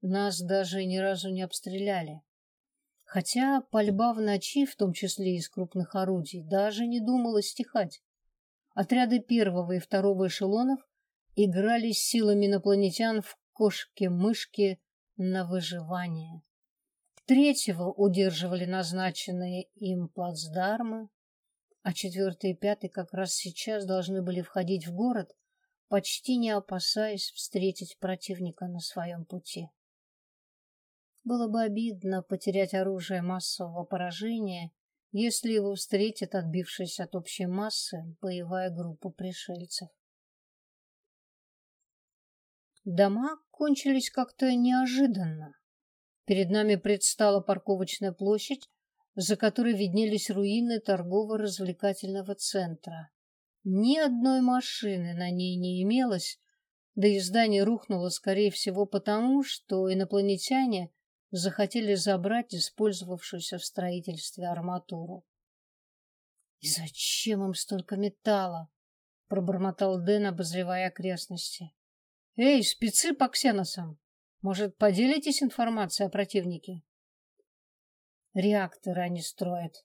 Нас даже ни разу не обстреляли. Хотя пальба в ночи, в том числе из крупных орудий, даже не думала стихать. Отряды первого и второго эшелонов играли с силами инопланетян в кошки-мышки на выживание. Третьего удерживали назначенные им плацдармы, а четвертый и пятый как раз сейчас должны были входить в город, почти не опасаясь встретить противника на своем пути. Было бы обидно потерять оружие массового поражения, если его встретит отбившись от общей массы боевая группа пришельцев. Дома кончились как-то неожиданно. Перед нами предстала парковочная площадь, за которой виднелись руины торгово-развлекательного центра. Ни одной машины на ней не имелось, да и здание рухнуло, скорее всего, потому, что инопланетяне захотели забрать использовавшуюся в строительстве арматуру. «И зачем им столько металла?» — пробормотал Дэн, обозревая окрестности. Эй, спецы по ксеносам, может, поделитесь информацией о противнике? Реакторы они строят.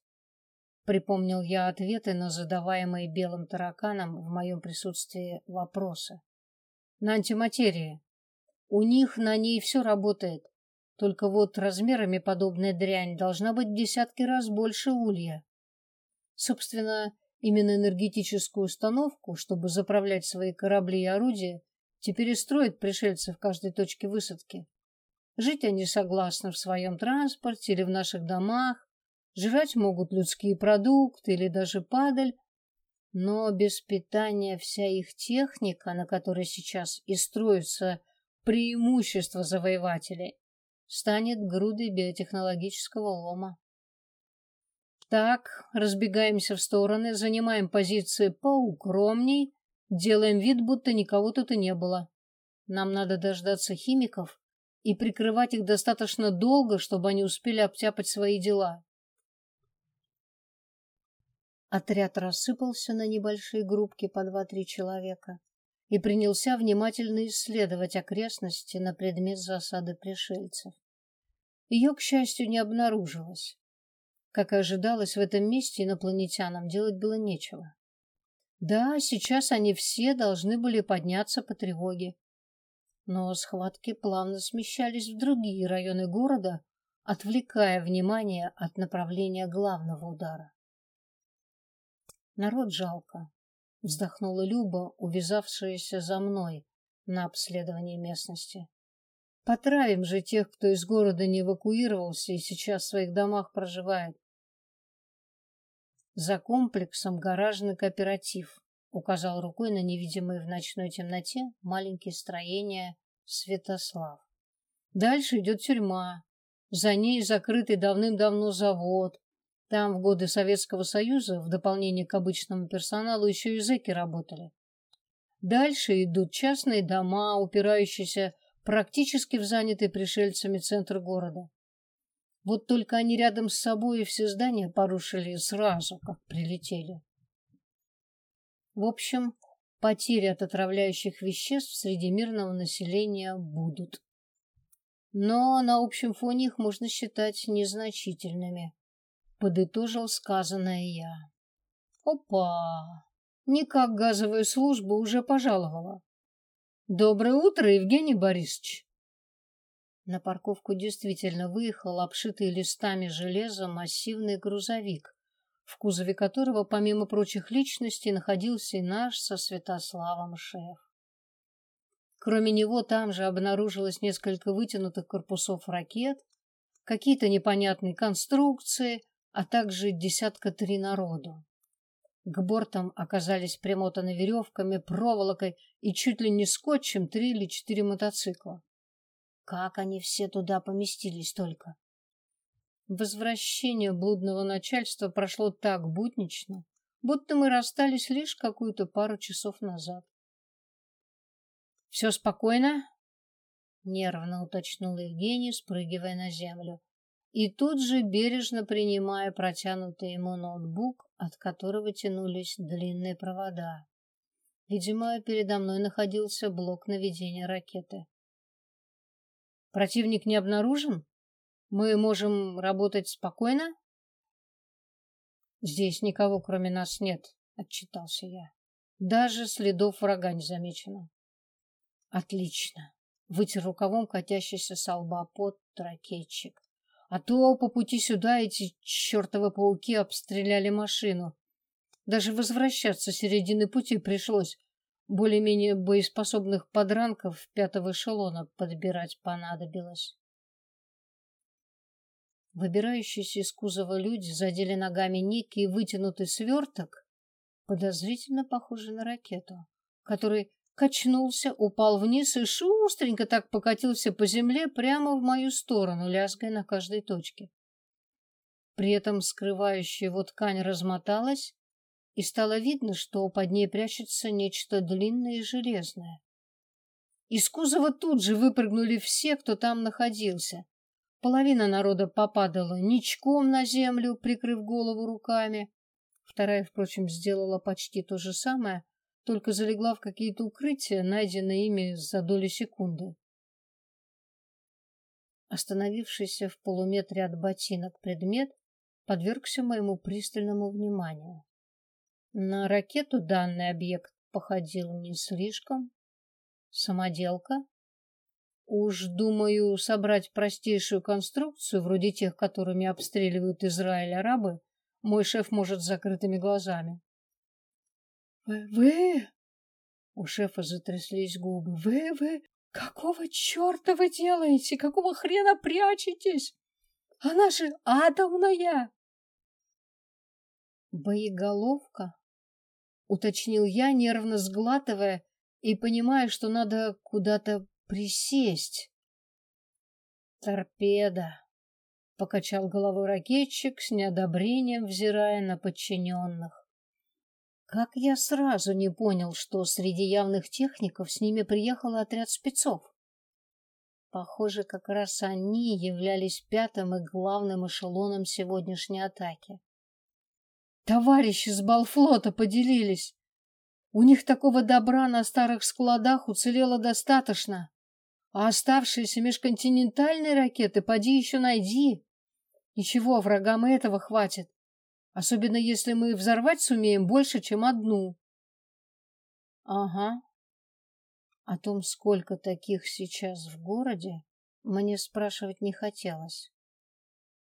Припомнил я ответы на задаваемые белым тараканом в моем присутствии вопросы. На антиматерии. У них на ней все работает. Только вот размерами подобная дрянь должна быть в десятки раз больше улья. Собственно, именно энергетическую установку, чтобы заправлять свои корабли и орудия, Теперь и строят пришельцы в каждой точке высадки. Жить они согласны в своем транспорте или в наших домах, жрать могут людские продукты или даже падаль, но без питания вся их техника, на которой сейчас и строится преимущество завоевателей, станет грудой биотехнологического лома. Так, разбегаемся в стороны, занимаем позиции поукромней Делаем вид, будто никого тут и не было. Нам надо дождаться химиков и прикрывать их достаточно долго, чтобы они успели обтяпать свои дела. Отряд рассыпался на небольшие группки по два-три человека и принялся внимательно исследовать окрестности на предмет засады пришельцев. Ее, к счастью, не обнаружилось. Как и ожидалось, в этом месте инопланетянам делать было нечего. Да, сейчас они все должны были подняться по тревоге. Но схватки плавно смещались в другие районы города, отвлекая внимание от направления главного удара. Народ жалко, вздохнула Люба, увязавшаяся за мной на обследовании местности. Потравим же тех, кто из города не эвакуировался и сейчас в своих домах проживает. За комплексом гаражный кооператив, указал рукой на невидимые в ночной темноте маленькие строения Святослав. Дальше идет тюрьма. За ней закрытый давным-давно завод. Там в годы Советского Союза, в дополнение к обычному персоналу, еще и зэки работали. Дальше идут частные дома, упирающиеся практически в занятый пришельцами центр города. Вот только они рядом с собой и все здания порушили сразу, как прилетели. В общем, потери от отравляющих веществ среди мирного населения будут. Но на общем фоне их можно считать незначительными, подытожил сказанное я. Опа! Никак газовая служба уже пожаловала. Доброе утро, Евгений Борисович. На парковку действительно выехал обшитый листами железа массивный грузовик, в кузове которого, помимо прочих личностей, находился и наш со Святославом шеф. Кроме него там же обнаружилось несколько вытянутых корпусов ракет, какие-то непонятные конструкции, а также десятка три народу. К бортам оказались примотаны веревками, проволокой и чуть ли не скотчем три или четыре мотоцикла. Как они все туда поместились только? Возвращение блудного начальства прошло так буднично, будто мы расстались лишь какую-то пару часов назад. «Все спокойно?» — нервно уточнил Евгений, спрыгивая на землю. И тут же бережно принимая протянутый ему ноутбук, от которого тянулись длинные провода. Видимо, передо мной находился блок наведения ракеты. Противник не обнаружен? Мы можем работать спокойно? Здесь никого, кроме нас, нет, отчитался я. Даже следов врага не замечено. Отлично. Вытер рукавом катящийся со лба под ракетчик. А то по пути сюда эти чертовы пауки обстреляли машину. Даже возвращаться с середины пути пришлось более-менее боеспособных подранков пятого эшелона подбирать понадобилось. Выбирающиеся из кузова люди задели ногами некий вытянутый сверток, подозрительно похожий на ракету, который качнулся, упал вниз и шустренько так покатился по земле прямо в мою сторону, лязгая на каждой точке. При этом скрывающая его ткань размоталась, и стало видно, что под ней прячется нечто длинное и железное. Из кузова тут же выпрыгнули все, кто там находился. Половина народа попадала ничком на землю, прикрыв голову руками. Вторая, впрочем, сделала почти то же самое, только залегла в какие-то укрытия, найденные ими за доли секунды. Остановившийся в полуметре от ботинок предмет подвергся моему пристальному вниманию. На ракету данный объект походил не слишком. Самоделка. Уж, думаю, собрать простейшую конструкцию, вроде тех, которыми обстреливают Израиль арабы, мой шеф может с закрытыми глазами. «Вы... вы...» У шефа затряслись губы. «Вы... вы... Какого черта вы делаете? Какого хрена прячетесь? Она же атомная!» Боеголовка уточнил я, нервно сглатывая и понимая, что надо куда-то присесть. Торпеда, покачал головой ракетчик с неодобрением, взирая на подчиненных. Как я сразу не понял, что среди явных техников с ними приехал отряд спецов. Похоже, как раз они являлись пятым и главным эшелоном сегодняшней атаки. Товарищи с Балфлота поделились. У них такого добра на старых складах уцелело достаточно. А оставшиеся межконтинентальные ракеты поди еще найди. Ничего, врагам и этого хватит. Особенно если мы взорвать сумеем больше, чем одну. Ага. О том, сколько таких сейчас в городе, мне спрашивать не хотелось.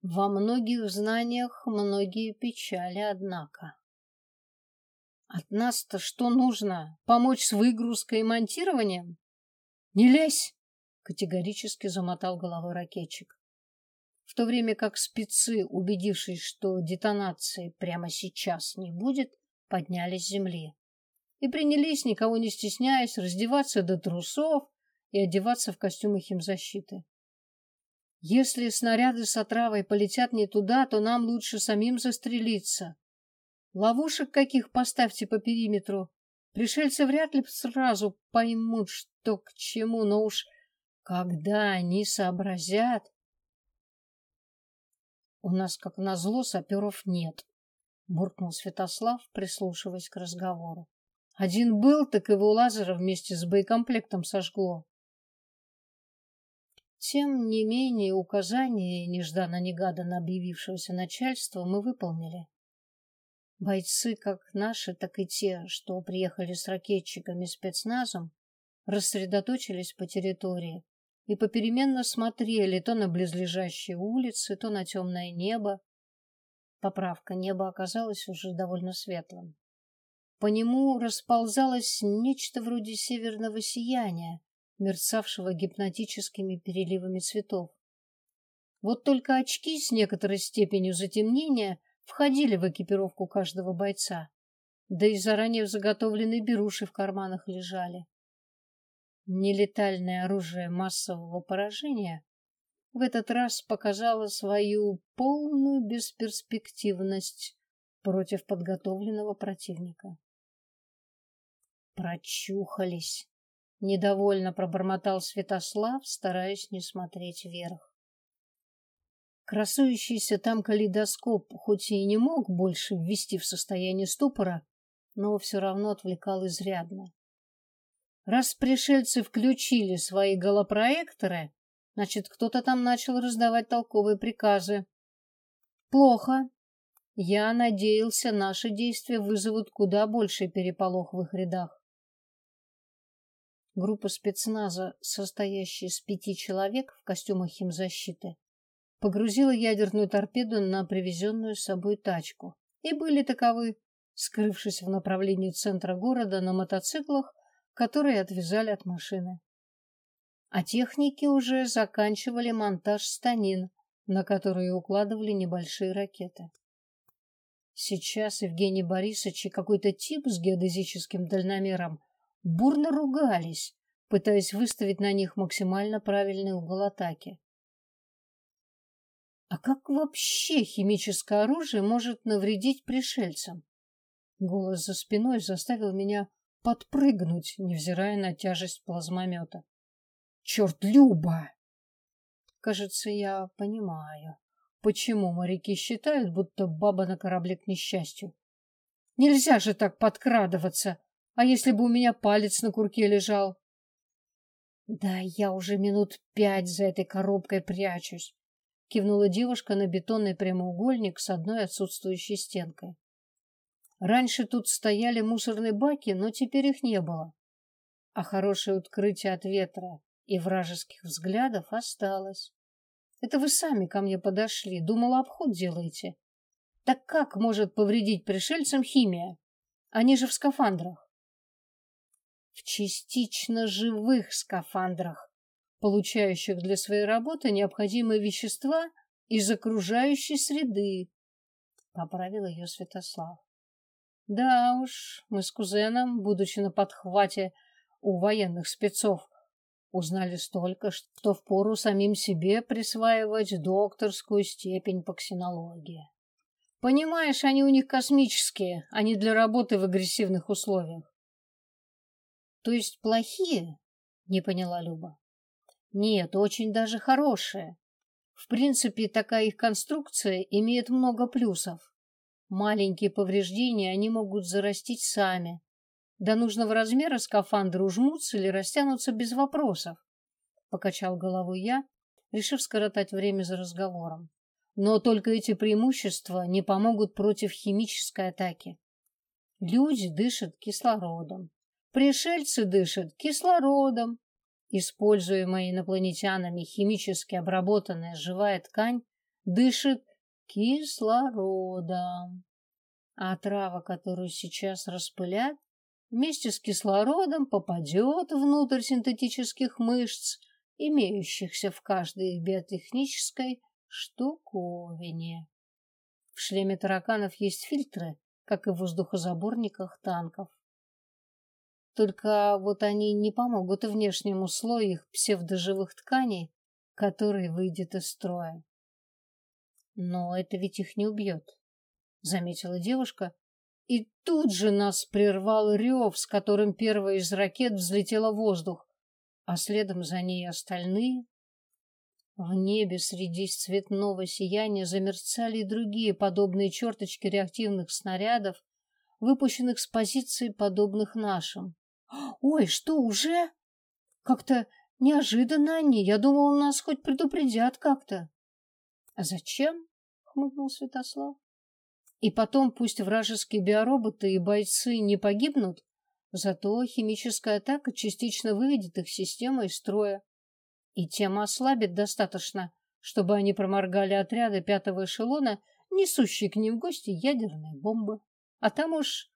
Во многих знаниях многие печали, однако. От нас-то что нужно? Помочь с выгрузкой и монтированием? Не лезь! Категорически замотал головой ракетчик. В то время как спецы, убедившись, что детонации прямо сейчас не будет, поднялись с земли. и принялись, никого не стесняясь, раздеваться до трусов и одеваться в костюмы химзащиты. Если снаряды с отравой полетят не туда, то нам лучше самим застрелиться. Ловушек каких поставьте по периметру. Пришельцы вряд ли сразу поймут, что к чему, но уж когда они сообразят... У нас, как назло, саперов нет, буркнул Святослав, прислушиваясь к разговору. Один был, так его лазера вместе с боекомплектом сожгло. Тем не менее, указания нежданно-негаданно объявившегося начальства мы выполнили. Бойцы, как наши, так и те, что приехали с ракетчиками спецназом, рассредоточились по территории и попеременно смотрели то на близлежащие улицы, то на темное небо. Поправка, небо оказалось уже довольно светлым. По нему расползалось нечто вроде северного сияния, мерцавшего гипнотическими переливами цветов. Вот только очки с некоторой степенью затемнения входили в экипировку каждого бойца, да и заранее заготовленные беруши в карманах лежали. Нелетальное оружие массового поражения в этот раз показало свою полную бесперспективность против подготовленного противника. Прочухались. Недовольно пробормотал Святослав, стараясь не смотреть вверх. Красующийся там калейдоскоп хоть и не мог больше ввести в состояние ступора, но все равно отвлекал изрядно. Раз пришельцы включили свои голопроекторы, значит, кто-то там начал раздавать толковые приказы. Плохо. Я надеялся, наши действия вызовут куда больший переполох в их рядах. Группа спецназа, состоящая из пяти человек в костюмах химзащиты, погрузила ядерную торпеду на привезенную с собой тачку. И были таковы, скрывшись в направлении центра города на мотоциклах, которые отвязали от машины. А техники уже заканчивали монтаж станин, на которые укладывали небольшие ракеты. Сейчас Евгений Борисович и какой-то тип с геодезическим дальномером бурно ругались, пытаясь выставить на них максимально правильный угол атаки. А как вообще химическое оружие может навредить пришельцам? Голос за спиной заставил меня подпрыгнуть, невзирая на тяжесть плазмомета. Черт, Люба! Кажется, я понимаю, почему моряки считают, будто баба на корабле к несчастью. Нельзя же так подкрадываться, а если бы у меня палец на курке лежал? Да я уже минут пять за этой коробкой прячусь, кивнула девушка на бетонный прямоугольник с одной отсутствующей стенкой. Раньше тут стояли мусорные баки, но теперь их не было. А хорошее открытие от ветра и вражеских взглядов осталось. Это вы сами ко мне подошли, думала, обход делаете. Так как может повредить пришельцам химия? Они же в скафандрах в частично живых скафандрах, получающих для своей работы необходимые вещества из окружающей среды, поправил ее Святослав. Да уж, мы с кузеном, будучи на подхвате у военных спецов, узнали столько, что впору самим себе присваивать докторскую степень по ксенологии. Понимаешь, они у них космические, а не для работы в агрессивных условиях. То есть плохие? Не поняла Люба. Нет, очень даже хорошие. В принципе, такая их конструкция имеет много плюсов. Маленькие повреждения они могут зарастить сами. До нужного размера скафандры ужмутся или растянутся без вопросов. Покачал головой я, решив скоротать время за разговором. Но только эти преимущества не помогут против химической атаки. Люди дышат кислородом. Пришельцы дышат кислородом. Используемая инопланетянами химически обработанная живая ткань дышит кислородом. А трава, которую сейчас распылят, вместе с кислородом попадет внутрь синтетических мышц, имеющихся в каждой биотехнической штуковине. В шлеме тараканов есть фильтры, как и в воздухозаборниках танков. Только вот они не помогут внешнему слою их псевдоживых тканей, который выйдет из строя. Но это ведь их не убьет, заметила девушка, и тут же нас прервал рев, с которым первая из ракет взлетела в воздух, а следом за ней остальные. В небе среди цветного сияния замерцали и другие подобные черточки реактивных снарядов, выпущенных с позиций, подобных нашим. Ой, что, уже? Как-то неожиданно они. Я думал, нас хоть предупредят как-то. А зачем? хмыкнул Святослав. И потом пусть вражеские биороботы и бойцы не погибнут, зато химическая атака частично выведет их систему из строя. И тем ослабит достаточно, чтобы они проморгали отряды пятого эшелона, несущие к ним в гости ядерные бомбы. А там уж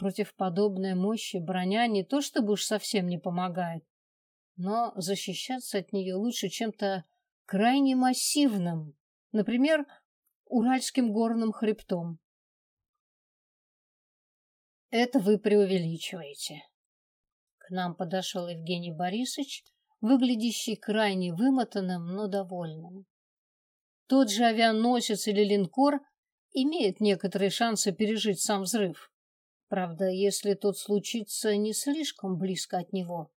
Против подобной мощи броня не то чтобы уж совсем не помогает, но защищаться от нее лучше чем-то крайне массивным, например, Уральским горным хребтом. Это вы преувеличиваете. К нам подошел Евгений Борисович, выглядящий крайне вымотанным, но довольным. Тот же авианосец или линкор имеет некоторые шансы пережить сам взрыв. Правда, если тот случится не слишком близко от него.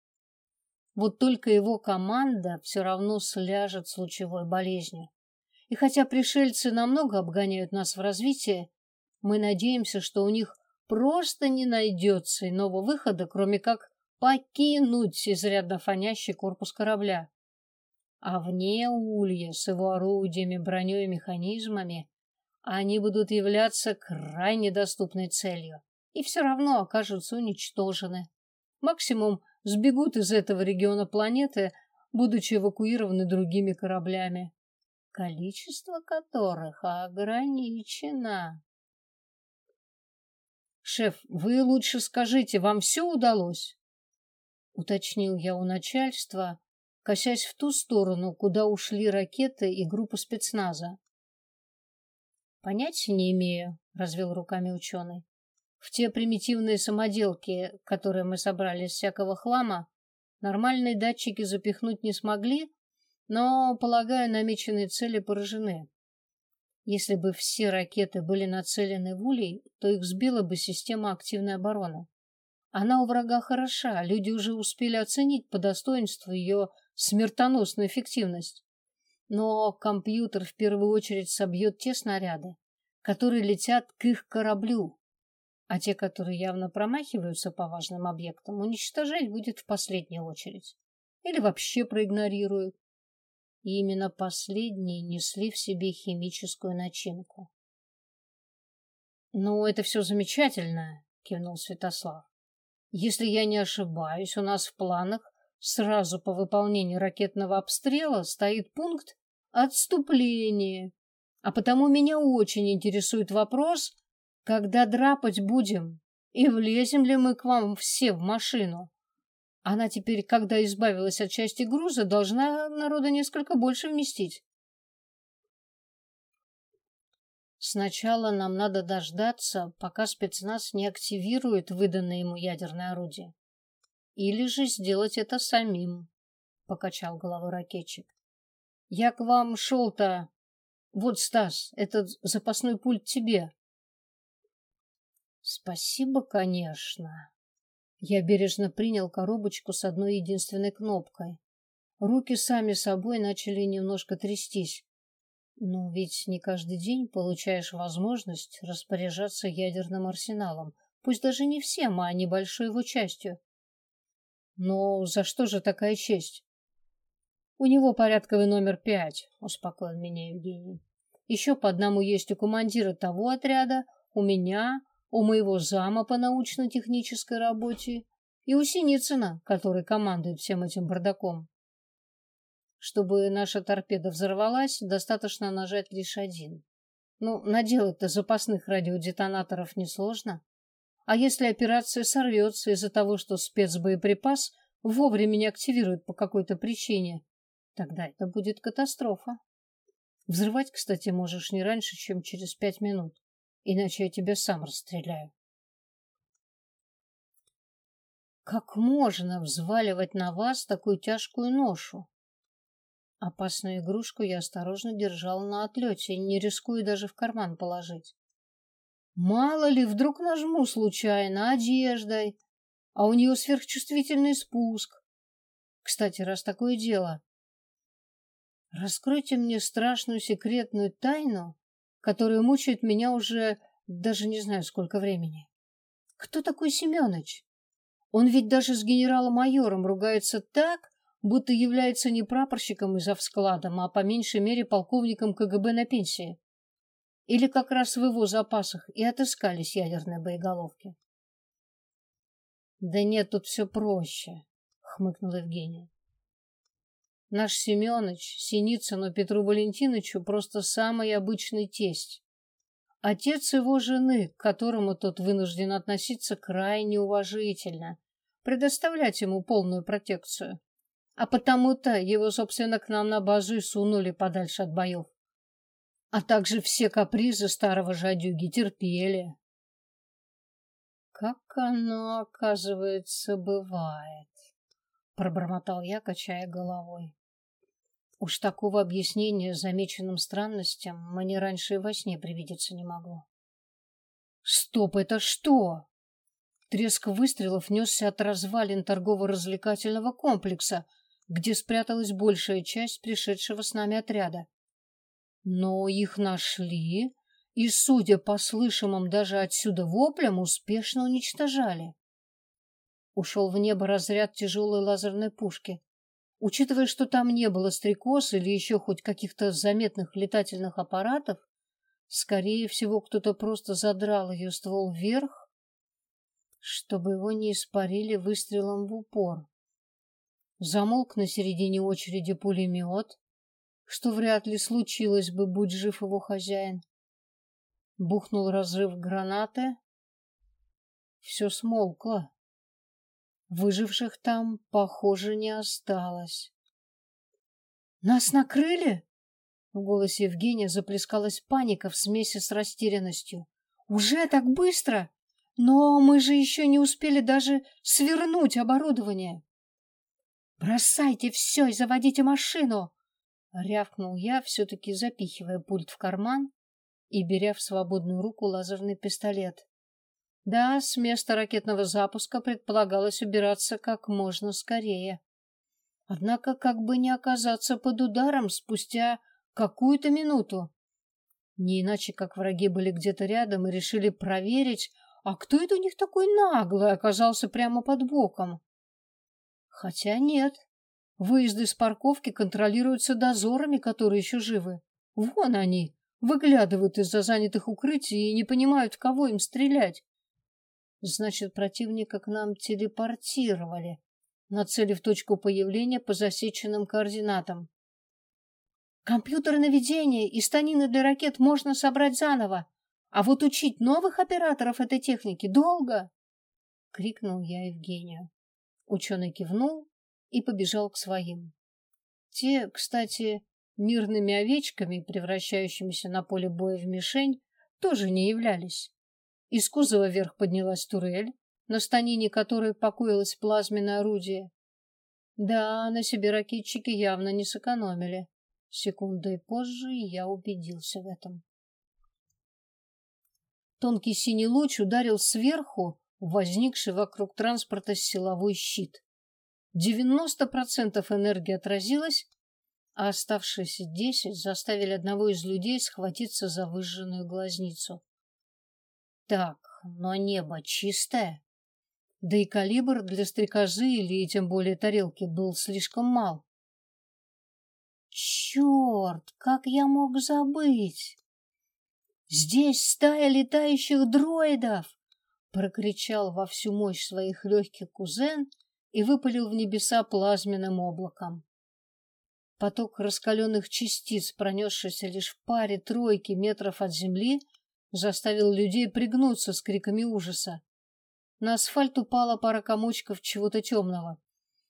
Вот только его команда все равно сляжет с лучевой болезнью. И хотя пришельцы намного обгоняют нас в развитии, мы надеемся, что у них просто не найдется иного выхода, кроме как покинуть изрядно фонящий корпус корабля. А вне улья с его орудиями, броней и механизмами они будут являться крайне доступной целью и все равно окажутся уничтожены. Максимум сбегут из этого региона планеты, будучи эвакуированы другими кораблями, количество которых ограничено. Шеф, вы лучше скажите, вам все удалось? Уточнил я у начальства, косясь в ту сторону, куда ушли ракеты и группа спецназа. Понятия не имею, развел руками ученый. В те примитивные самоделки, которые мы собрали из всякого хлама, нормальные датчики запихнуть не смогли, но, полагаю, намеченные цели поражены. Если бы все ракеты были нацелены в улей, то их сбила бы система активной обороны. Она у врага хороша, люди уже успели оценить по достоинству ее смертоносную эффективность. Но компьютер в первую очередь собьет те снаряды, которые летят к их кораблю, а те, которые явно промахиваются по важным объектам, уничтожать будет в последнюю очередь. Или вообще проигнорируют. И именно последние несли в себе химическую начинку. «Ну, это все замечательно», — кивнул Святослав. «Если я не ошибаюсь, у нас в планах сразу по выполнению ракетного обстрела стоит пункт отступления. А потому меня очень интересует вопрос, когда драпать будем? И влезем ли мы к вам все в машину? Она теперь, когда избавилась от части груза, должна народа несколько больше вместить. Сначала нам надо дождаться, пока спецназ не активирует выданное ему ядерное орудие. Или же сделать это самим, — покачал головой ракетчик. Я к вам шел-то... Вот, Стас, этот запасной пульт тебе. Спасибо, конечно. Я бережно принял коробочку с одной единственной кнопкой. Руки сами собой начали немножко трястись. Но ведь не каждый день получаешь возможность распоряжаться ядерным арсеналом, пусть даже не всем, а небольшой его частью. Но за что же такая честь? У него порядковый номер пять, успокоил меня Евгений. Еще по одному есть у командира того отряда, у меня, у моего зама по научно-технической работе и у Синицына, который командует всем этим бардаком. Чтобы наша торпеда взорвалась, достаточно нажать лишь один. Ну, наделать-то запасных радиодетонаторов несложно. А если операция сорвется из-за того, что спецбоеприпас вовремя не активируют по какой-то причине, тогда это будет катастрофа. Взрывать, кстати, можешь не раньше, чем через пять минут иначе я тебя сам расстреляю. Как можно взваливать на вас такую тяжкую ношу? Опасную игрушку я осторожно держал на отлете, не рискуя даже в карман положить. Мало ли, вдруг нажму случайно одеждой, а у нее сверхчувствительный спуск. Кстати, раз такое дело, раскройте мне страшную секретную тайну, которая мучает меня уже даже не знаю сколько времени. Кто такой Семенович? Он ведь даже с генералом-майором ругается так, будто является не прапорщиком из складом, а по меньшей мере полковником КГБ на пенсии. Или как раз в его запасах и отыскались ядерные боеголовки. Да нет, тут все проще, хмыкнул Евгений. Наш Семенович, Синицыну Петру Валентиновичу просто самый обычный тесть. Отец его жены, к которому тот вынужден относиться крайне уважительно, предоставлять ему полную протекцию. А потому-то его, собственно, к нам на базу и сунули подальше от боев. А также все капризы старого жадюги терпели, как оно, оказывается, бывает, пробормотал я, качая головой. Уж такого объяснения замеченным странностям мне раньше и во сне привидеться не могло. Стоп, это что? Треск выстрелов несся от развалин торгово-развлекательного комплекса, где спряталась большая часть пришедшего с нами отряда. Но их нашли, и, судя по слышимым даже отсюда воплям, успешно уничтожали. Ушел в небо разряд тяжелой лазерной пушки. Учитывая, что там не было стрекоз или еще хоть каких-то заметных летательных аппаратов, скорее всего, кто-то просто задрал ее ствол вверх, чтобы его не испарили выстрелом в упор. Замолк на середине очереди пулемет, что вряд ли случилось бы, будь жив его хозяин. Бухнул разрыв гранаты. Все смолкло. Выживших там, похоже, не осталось. Нас накрыли? В голосе Евгения заплескалась паника в смеси с растерянностью. Уже так быстро? Но мы же еще не успели даже свернуть оборудование. Бросайте все и заводите машину, рявкнул я, все-таки запихивая пульт в карман и беря в свободную руку лазерный пистолет. Да, с места ракетного запуска предполагалось убираться как можно скорее. Однако как бы не оказаться под ударом спустя какую-то минуту. Не иначе, как враги были где-то рядом и решили проверить, а кто это у них такой наглый оказался прямо под боком. Хотя нет, выезды с парковки контролируются дозорами, которые еще живы. Вон они, выглядывают из-за занятых укрытий и не понимают, кого им стрелять. Значит, противника к нам телепортировали, нацелив точку появления по засеченным координатам. Компьютеры наведения и станины для ракет можно собрать заново, а вот учить новых операторов этой техники долго, — крикнул я Евгению. Ученый кивнул и побежал к своим. Те, кстати, мирными овечками, превращающимися на поле боя в мишень, тоже не являлись. Из кузова вверх поднялась турель, на станине которой покоилось плазменное орудие. Да, на себе ракетчики явно не сэкономили. Секундой позже я убедился в этом. Тонкий синий луч ударил сверху возникший вокруг транспорта силовой щит. 90% энергии отразилось, а оставшиеся десять заставили одного из людей схватиться за выжженную глазницу. Так, но небо чистое. Да и калибр для стрекозы или тем более тарелки был слишком мал. Черт, как я мог забыть? Здесь стая летающих дроидов! Прокричал во всю мощь своих легких кузен и выпалил в небеса плазменным облаком. Поток раскаленных частиц, пронесшийся лишь в паре тройки метров от земли, заставил людей пригнуться с криками ужаса. На асфальт упала пара комочков чего-то темного.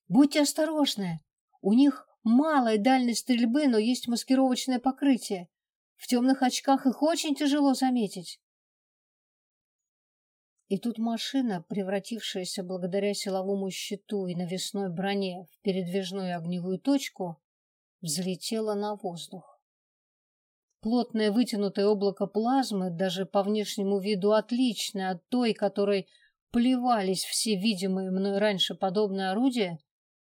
Будьте осторожны. У них малая дальность стрельбы, но есть маскировочное покрытие. В темных очках их очень тяжело заметить. И тут машина, превратившаяся благодаря силовому щиту и навесной броне в передвижную огневую точку, взлетела на воздух. Плотное вытянутое облако плазмы, даже по внешнему виду отличное от той, которой плевались все видимые мной раньше подобные орудия,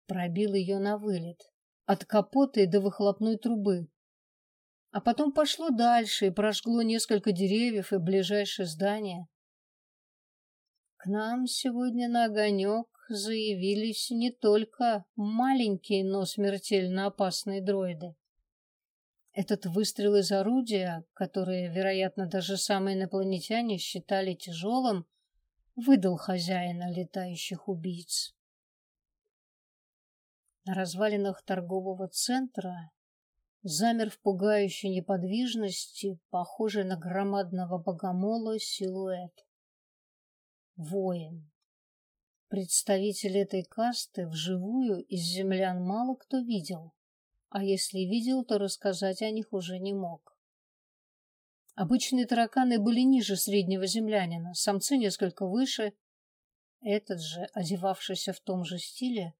пробил ее на вылет, от капота и до выхлопной трубы. А потом пошло дальше и прожгло несколько деревьев и ближайшие здания. К нам сегодня на огонек заявились не только маленькие, но смертельно опасные дроиды. Этот выстрел из орудия, которое, вероятно, даже самые инопланетяне считали тяжелым, выдал хозяина летающих убийц. На развалинах торгового центра замер в пугающей неподвижности, похожий на громадного богомола, силуэт воин. Представитель этой касты вживую из землян мало кто видел, а если видел, то рассказать о них уже не мог. Обычные тараканы были ниже среднего землянина, самцы несколько выше. Этот же, одевавшийся в том же стиле,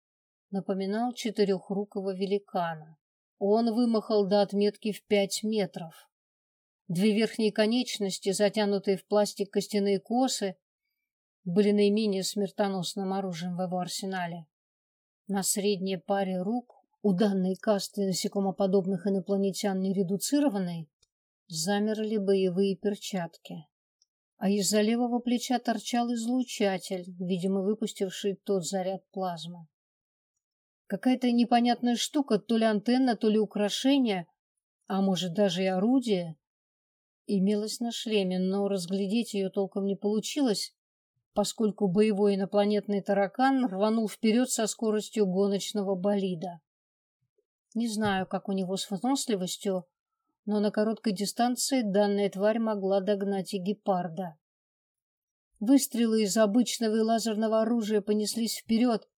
напоминал четырехрукого великана. Он вымахал до отметки в пять метров. Две верхние конечности, затянутые в пластик костяные косы, были наименее смертоносным оружием в его арсенале. На средней паре рук у данной касты насекомоподобных инопланетян нередуцированной замерли боевые перчатки, а из-за левого плеча торчал излучатель, видимо, выпустивший тот заряд плазмы. Какая-то непонятная штука, то ли антенна, то ли украшение, а может даже и орудие, имелась на шлеме, но разглядеть ее толком не получилось, поскольку боевой инопланетный таракан рванул вперед со скоростью гоночного болида. Не знаю, как у него с выносливостью, но на короткой дистанции данная тварь могла догнать и гепарда. Выстрелы из обычного и лазерного оружия понеслись вперед.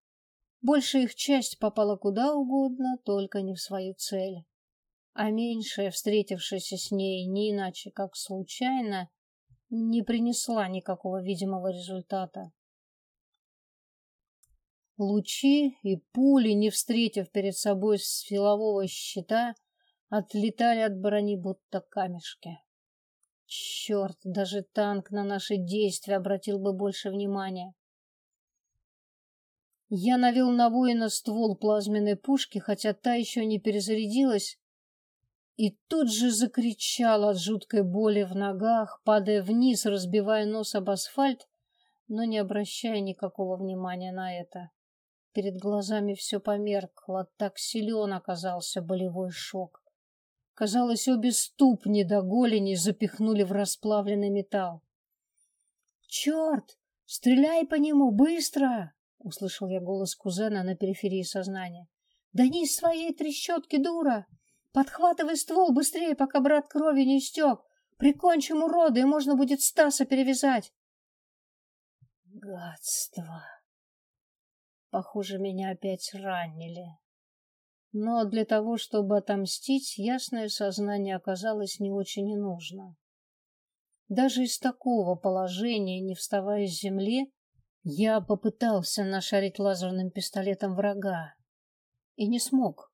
Большая их часть попала куда угодно, только не в свою цель. А меньшая, встретившаяся с ней не иначе, как случайно, не принесла никакого видимого результата. Лучи и пули, не встретив перед собой силового щита, отлетали от брони будто камешки. Черт, даже танк на наши действия обратил бы больше внимания. Я навел на воина ствол плазменной пушки, хотя та еще не перезарядилась, и тут же закричал от жуткой боли в ногах, падая вниз, разбивая нос об асфальт, но не обращая никакого внимания на это. Перед глазами все померкло, так силен оказался болевой шок. Казалось, обе ступни до голени запихнули в расплавленный металл. «Черт! Стреляй по нему, быстро!» — услышал я голос кузена на периферии сознания. «Да не из своей трещотки, дура! Подхватывай ствол быстрее, пока брат крови не истек. Прикончим урода, и можно будет Стаса перевязать. Гадство. Похоже, меня опять ранили. Но для того, чтобы отомстить, ясное сознание оказалось не очень и нужно. Даже из такого положения, не вставая с земли, я попытался нашарить лазерным пистолетом врага и не смог.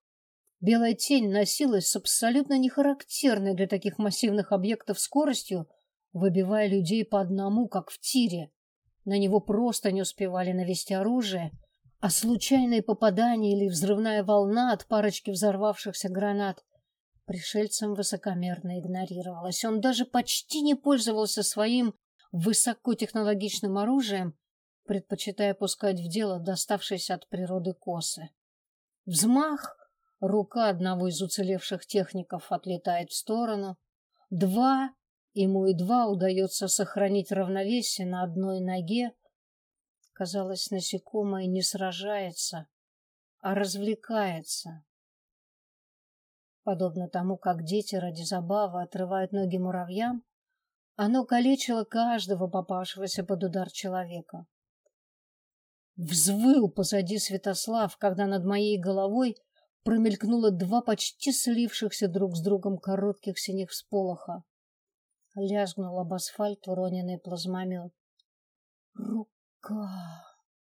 Белая тень носилась с абсолютно нехарактерной для таких массивных объектов скоростью, выбивая людей по одному, как в тире. На него просто не успевали навести оружие, а случайные попадания или взрывная волна от парочки взорвавшихся гранат пришельцам высокомерно игнорировалась. Он даже почти не пользовался своим высокотехнологичным оружием, предпочитая пускать в дело доставшиеся от природы косы. Взмах — Рука одного из уцелевших техников отлетает в сторону. Два, ему едва удается сохранить равновесие на одной ноге. Казалось, насекомое не сражается, а развлекается. Подобно тому, как дети ради забавы отрывают ноги муравьям, оно калечило каждого попавшегося под удар человека. Взвыл позади Святослав, когда над моей головой промелькнуло два почти слившихся друг с другом коротких синих всполоха. Лязгнул об асфальт уроненный плазмомет. Рука!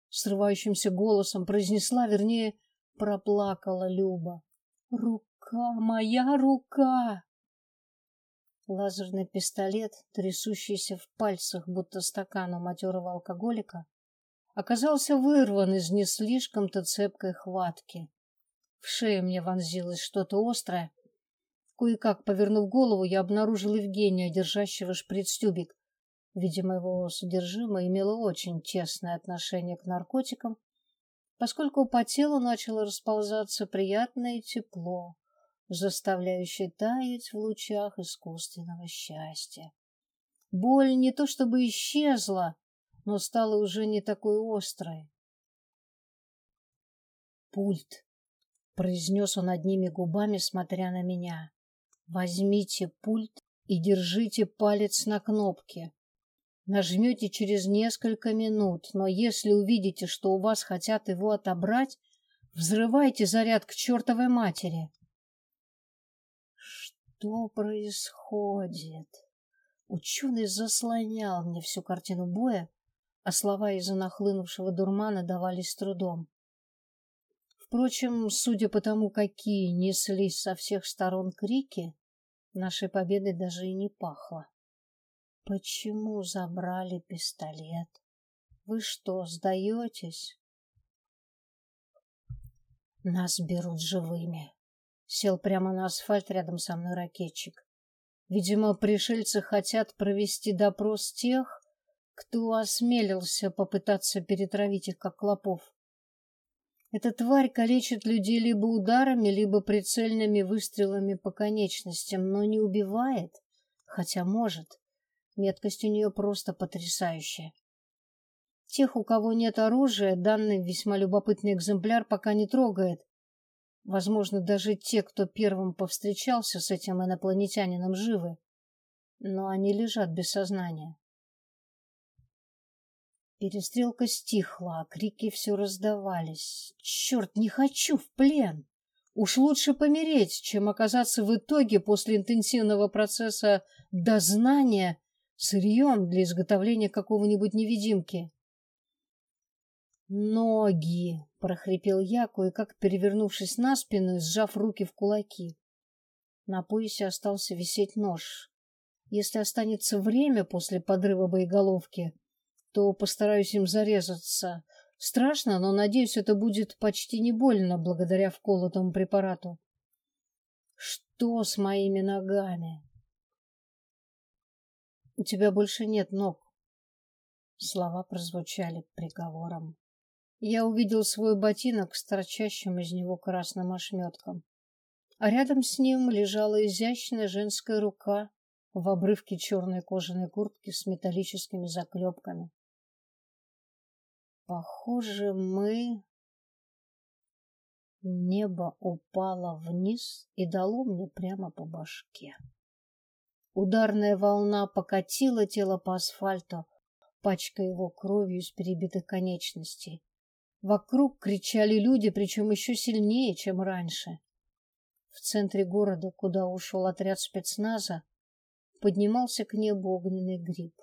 Срывающимся голосом произнесла, вернее, проплакала Люба. Рука, моя рука! Лазерный пистолет, трясущийся в пальцах, будто стакан матерого алкоголика, оказался вырван из не слишком-то цепкой хватки. В шею мне вонзилось что-то острое. Кое-как, повернув голову, я обнаружил Евгения, держащего шприц-тюбик. Видимо, его содержимое имело очень тесное отношение к наркотикам, поскольку по телу начало расползаться приятное тепло, заставляющее таять в лучах искусственного счастья. Боль не то чтобы исчезла, но стала уже не такой острой. «Пульт», — произнес он одними губами, смотря на меня. «Возьмите пульт и держите палец на кнопке. Нажмете через несколько минут, но если увидите, что у вас хотят его отобрать, взрывайте заряд к чертовой матери». Что происходит? Ученый заслонял мне всю картину боя, а слова из-за нахлынувшего дурмана давались трудом. Впрочем, судя по тому, какие неслись со всех сторон крики, нашей победой даже и не пахло. Почему забрали пистолет? Вы что, сдаетесь? Нас берут живыми. Сел прямо на асфальт рядом со мной ракетчик. Видимо, пришельцы хотят провести допрос тех, кто осмелился попытаться перетравить их, как клопов. Эта тварь калечит людей либо ударами, либо прицельными выстрелами по конечностям, но не убивает, хотя может. Меткость у нее просто потрясающая. Тех, у кого нет оружия, данный весьма любопытный экземпляр пока не трогает, Возможно, даже те, кто первым повстречался с этим инопланетянином, живы. Но они лежат без сознания. Перестрелка стихла, а крики все раздавались. Черт, не хочу в плен! Уж лучше помереть, чем оказаться в итоге после интенсивного процесса дознания сырьем для изготовления какого-нибудь невидимки. «Ноги!» — прохрипел я, кое-как перевернувшись на спину и сжав руки в кулаки. На поясе остался висеть нож. Если останется время после подрыва боеголовки, то постараюсь им зарезаться. Страшно, но, надеюсь, это будет почти не больно благодаря вколотому препарату. Что с моими ногами? У тебя больше нет ног. Слова прозвучали приговором я увидел свой ботинок с торчащим из него красным ошметком. А рядом с ним лежала изящная женская рука в обрывке черной кожаной куртки с металлическими заклепками. Похоже, мы... Небо упало вниз и дало мне прямо по башке. Ударная волна покатила тело по асфальту, пачкая его кровью из перебитых конечностей. Вокруг кричали люди, причем еще сильнее, чем раньше. В центре города, куда ушел отряд спецназа, поднимался к небу огненный гриб.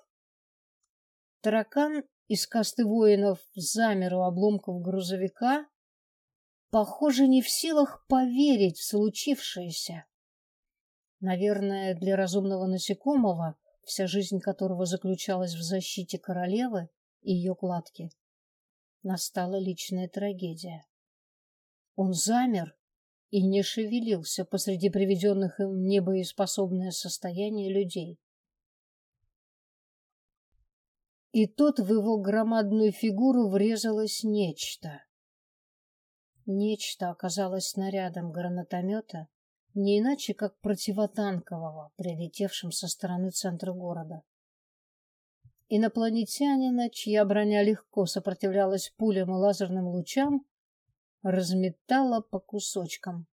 Таракан из касты воинов замер у обломков грузовика, похоже, не в силах поверить в случившееся. Наверное, для разумного насекомого, вся жизнь которого заключалась в защите королевы и ее кладки, настала личная трагедия. Он замер и не шевелился посреди приведенных им в небоеспособное состояние людей. И тут в его громадную фигуру врезалось нечто. Нечто оказалось снарядом гранатомета, не иначе как противотанкового, прилетевшим со стороны центра города. Инопланетянина, чья броня легко сопротивлялась пулям и лазерным лучам, разметала по кусочкам.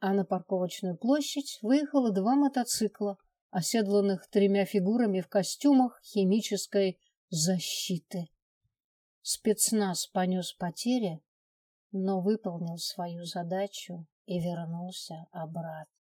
А на парковочную площадь выехало два мотоцикла, оседланных тремя фигурами в костюмах химической защиты. Спецназ понес потери, но выполнил свою задачу и вернулся обратно.